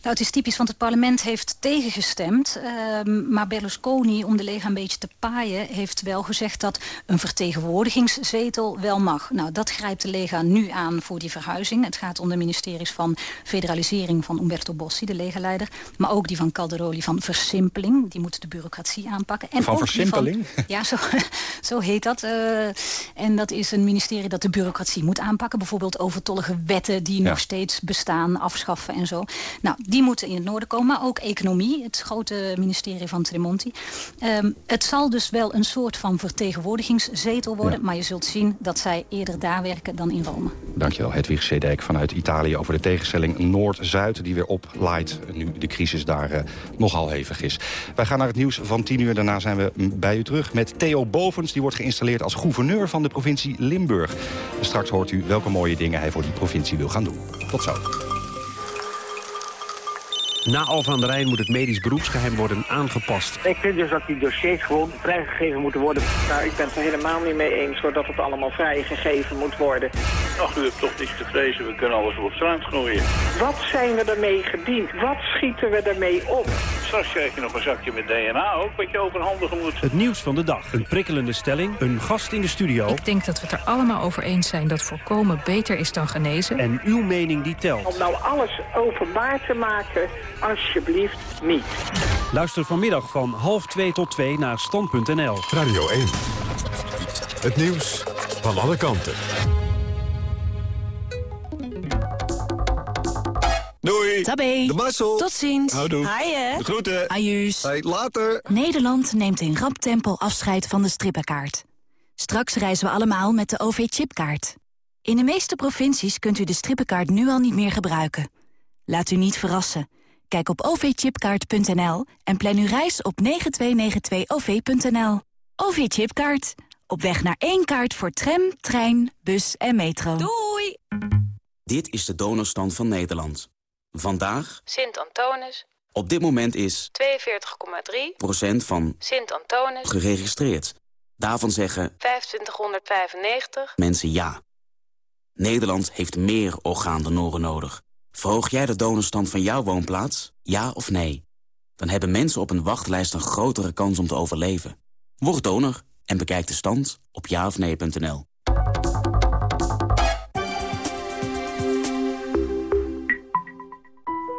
Nou, het is typisch, want het parlement heeft tegengestemd. Uh, maar Berlusconi, om de lega een beetje te paaien... heeft wel gezegd dat een vertegenwoordigingszetel wel mag. Nou, dat grijpt de lega nu aan voor die verhuizing. Het gaat om de ministeries van federalisering van Umberto Bossi, de legerleider. Maar ook die van Calderoli van versimpeling. Die moeten de bureaucratie aanpakken. En van versimpeling? Van, ja, zo, zo heet dat. Uh, en dat is een ministerie dat de bureaucratie moet aanpakken. Bijvoorbeeld overtollige wetten die ja. nog steeds bestaan, afschaffen en zo. Nou, die moeten in het noorden komen. Maar ook economie, het grote ministerie van Tremonti. Um, het zal dus wel een soort van vertegenwoordigingszetel worden. Ja. Maar je zult zien dat zij eerder daar werken dan in Rome. Dankjewel, Hedwig Sedijk vanuit Italië over de tegenstelling Noord-Zuid... die weer oplaait nu de crisis daar uh, nogal hevig is. Wij gaan naar het nieuws van 10 uur. Daarna zijn we bij u terug met Theo Bovens. Die wordt geïnstalleerd als gouverneur van de provincie Limburg. Straks hoort u welke mooie dingen hij voor die provincie wil gaan doen. Tot zo. Na Alphen aan de Rijn moet het medisch beroepsgeheim worden aangepast. Ik vind dus dat die dossiers gewoon vrijgegeven moeten worden. Nou, ik ben het er helemaal niet mee eens hoor, dat het allemaal vrijgegeven moet worden. Ach, u hebt toch niets te vrezen, we kunnen alles op straat gooien. Wat zijn we ermee gediend? Wat schieten we ermee op? Straks krijg je nog een zakje met DNA ook, wat je overhandigen moet. Het nieuws van de dag, een prikkelende stelling, een gast in de studio. Ik denk dat we het er allemaal over eens zijn dat voorkomen beter is dan genezen. En uw mening die telt. Om nou alles openbaar te maken, alsjeblieft niet. Luister vanmiddag van half 2 tot 2 naar stand.nl. Radio 1. Het nieuws van alle kanten. Doei. Tabé. De Marcel. Tot ziens. Houdoe. Haaien. De groeten. Ajuus. Hey, later. Nederland neemt in rap tempo afscheid van de strippenkaart. Straks reizen we allemaal met de OV-chipkaart. In de meeste provincies kunt u de strippenkaart nu al niet meer gebruiken. Laat u niet verrassen. Kijk op ovchipkaart.nl en plan uw reis op 9292-OV.nL. OV-chipkaart. Op weg naar één kaart voor tram, trein, bus en metro. Doei! Dit is de donorstand van Nederland. Vandaag... Sint-Antonis. Op dit moment is... 42,3 procent van... Sint-Antonis. Geregistreerd. Daarvan zeggen... 2595. Mensen ja. Nederland heeft meer orgaandonoren nodig. Verhoog jij de donorstand van jouw woonplaats? Ja of nee? Dan hebben mensen op een wachtlijst een grotere kans om te overleven. Word donor en bekijk de stand op jaofnee.nl.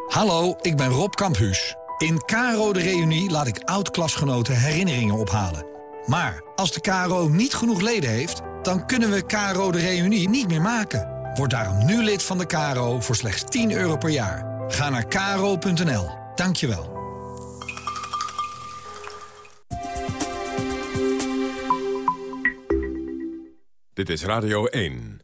Hallo, ik ben Rob Kamphuus. In Caro de Reunie laat ik oud-klasgenoten herinneringen ophalen. Maar als de KRO niet genoeg leden heeft, dan kunnen we Caro de Reunie niet meer maken. Word daarom nu lid van de KRO voor slechts 10 euro per jaar. Ga naar kro.nl. Dankjewel. Dit is Radio 1.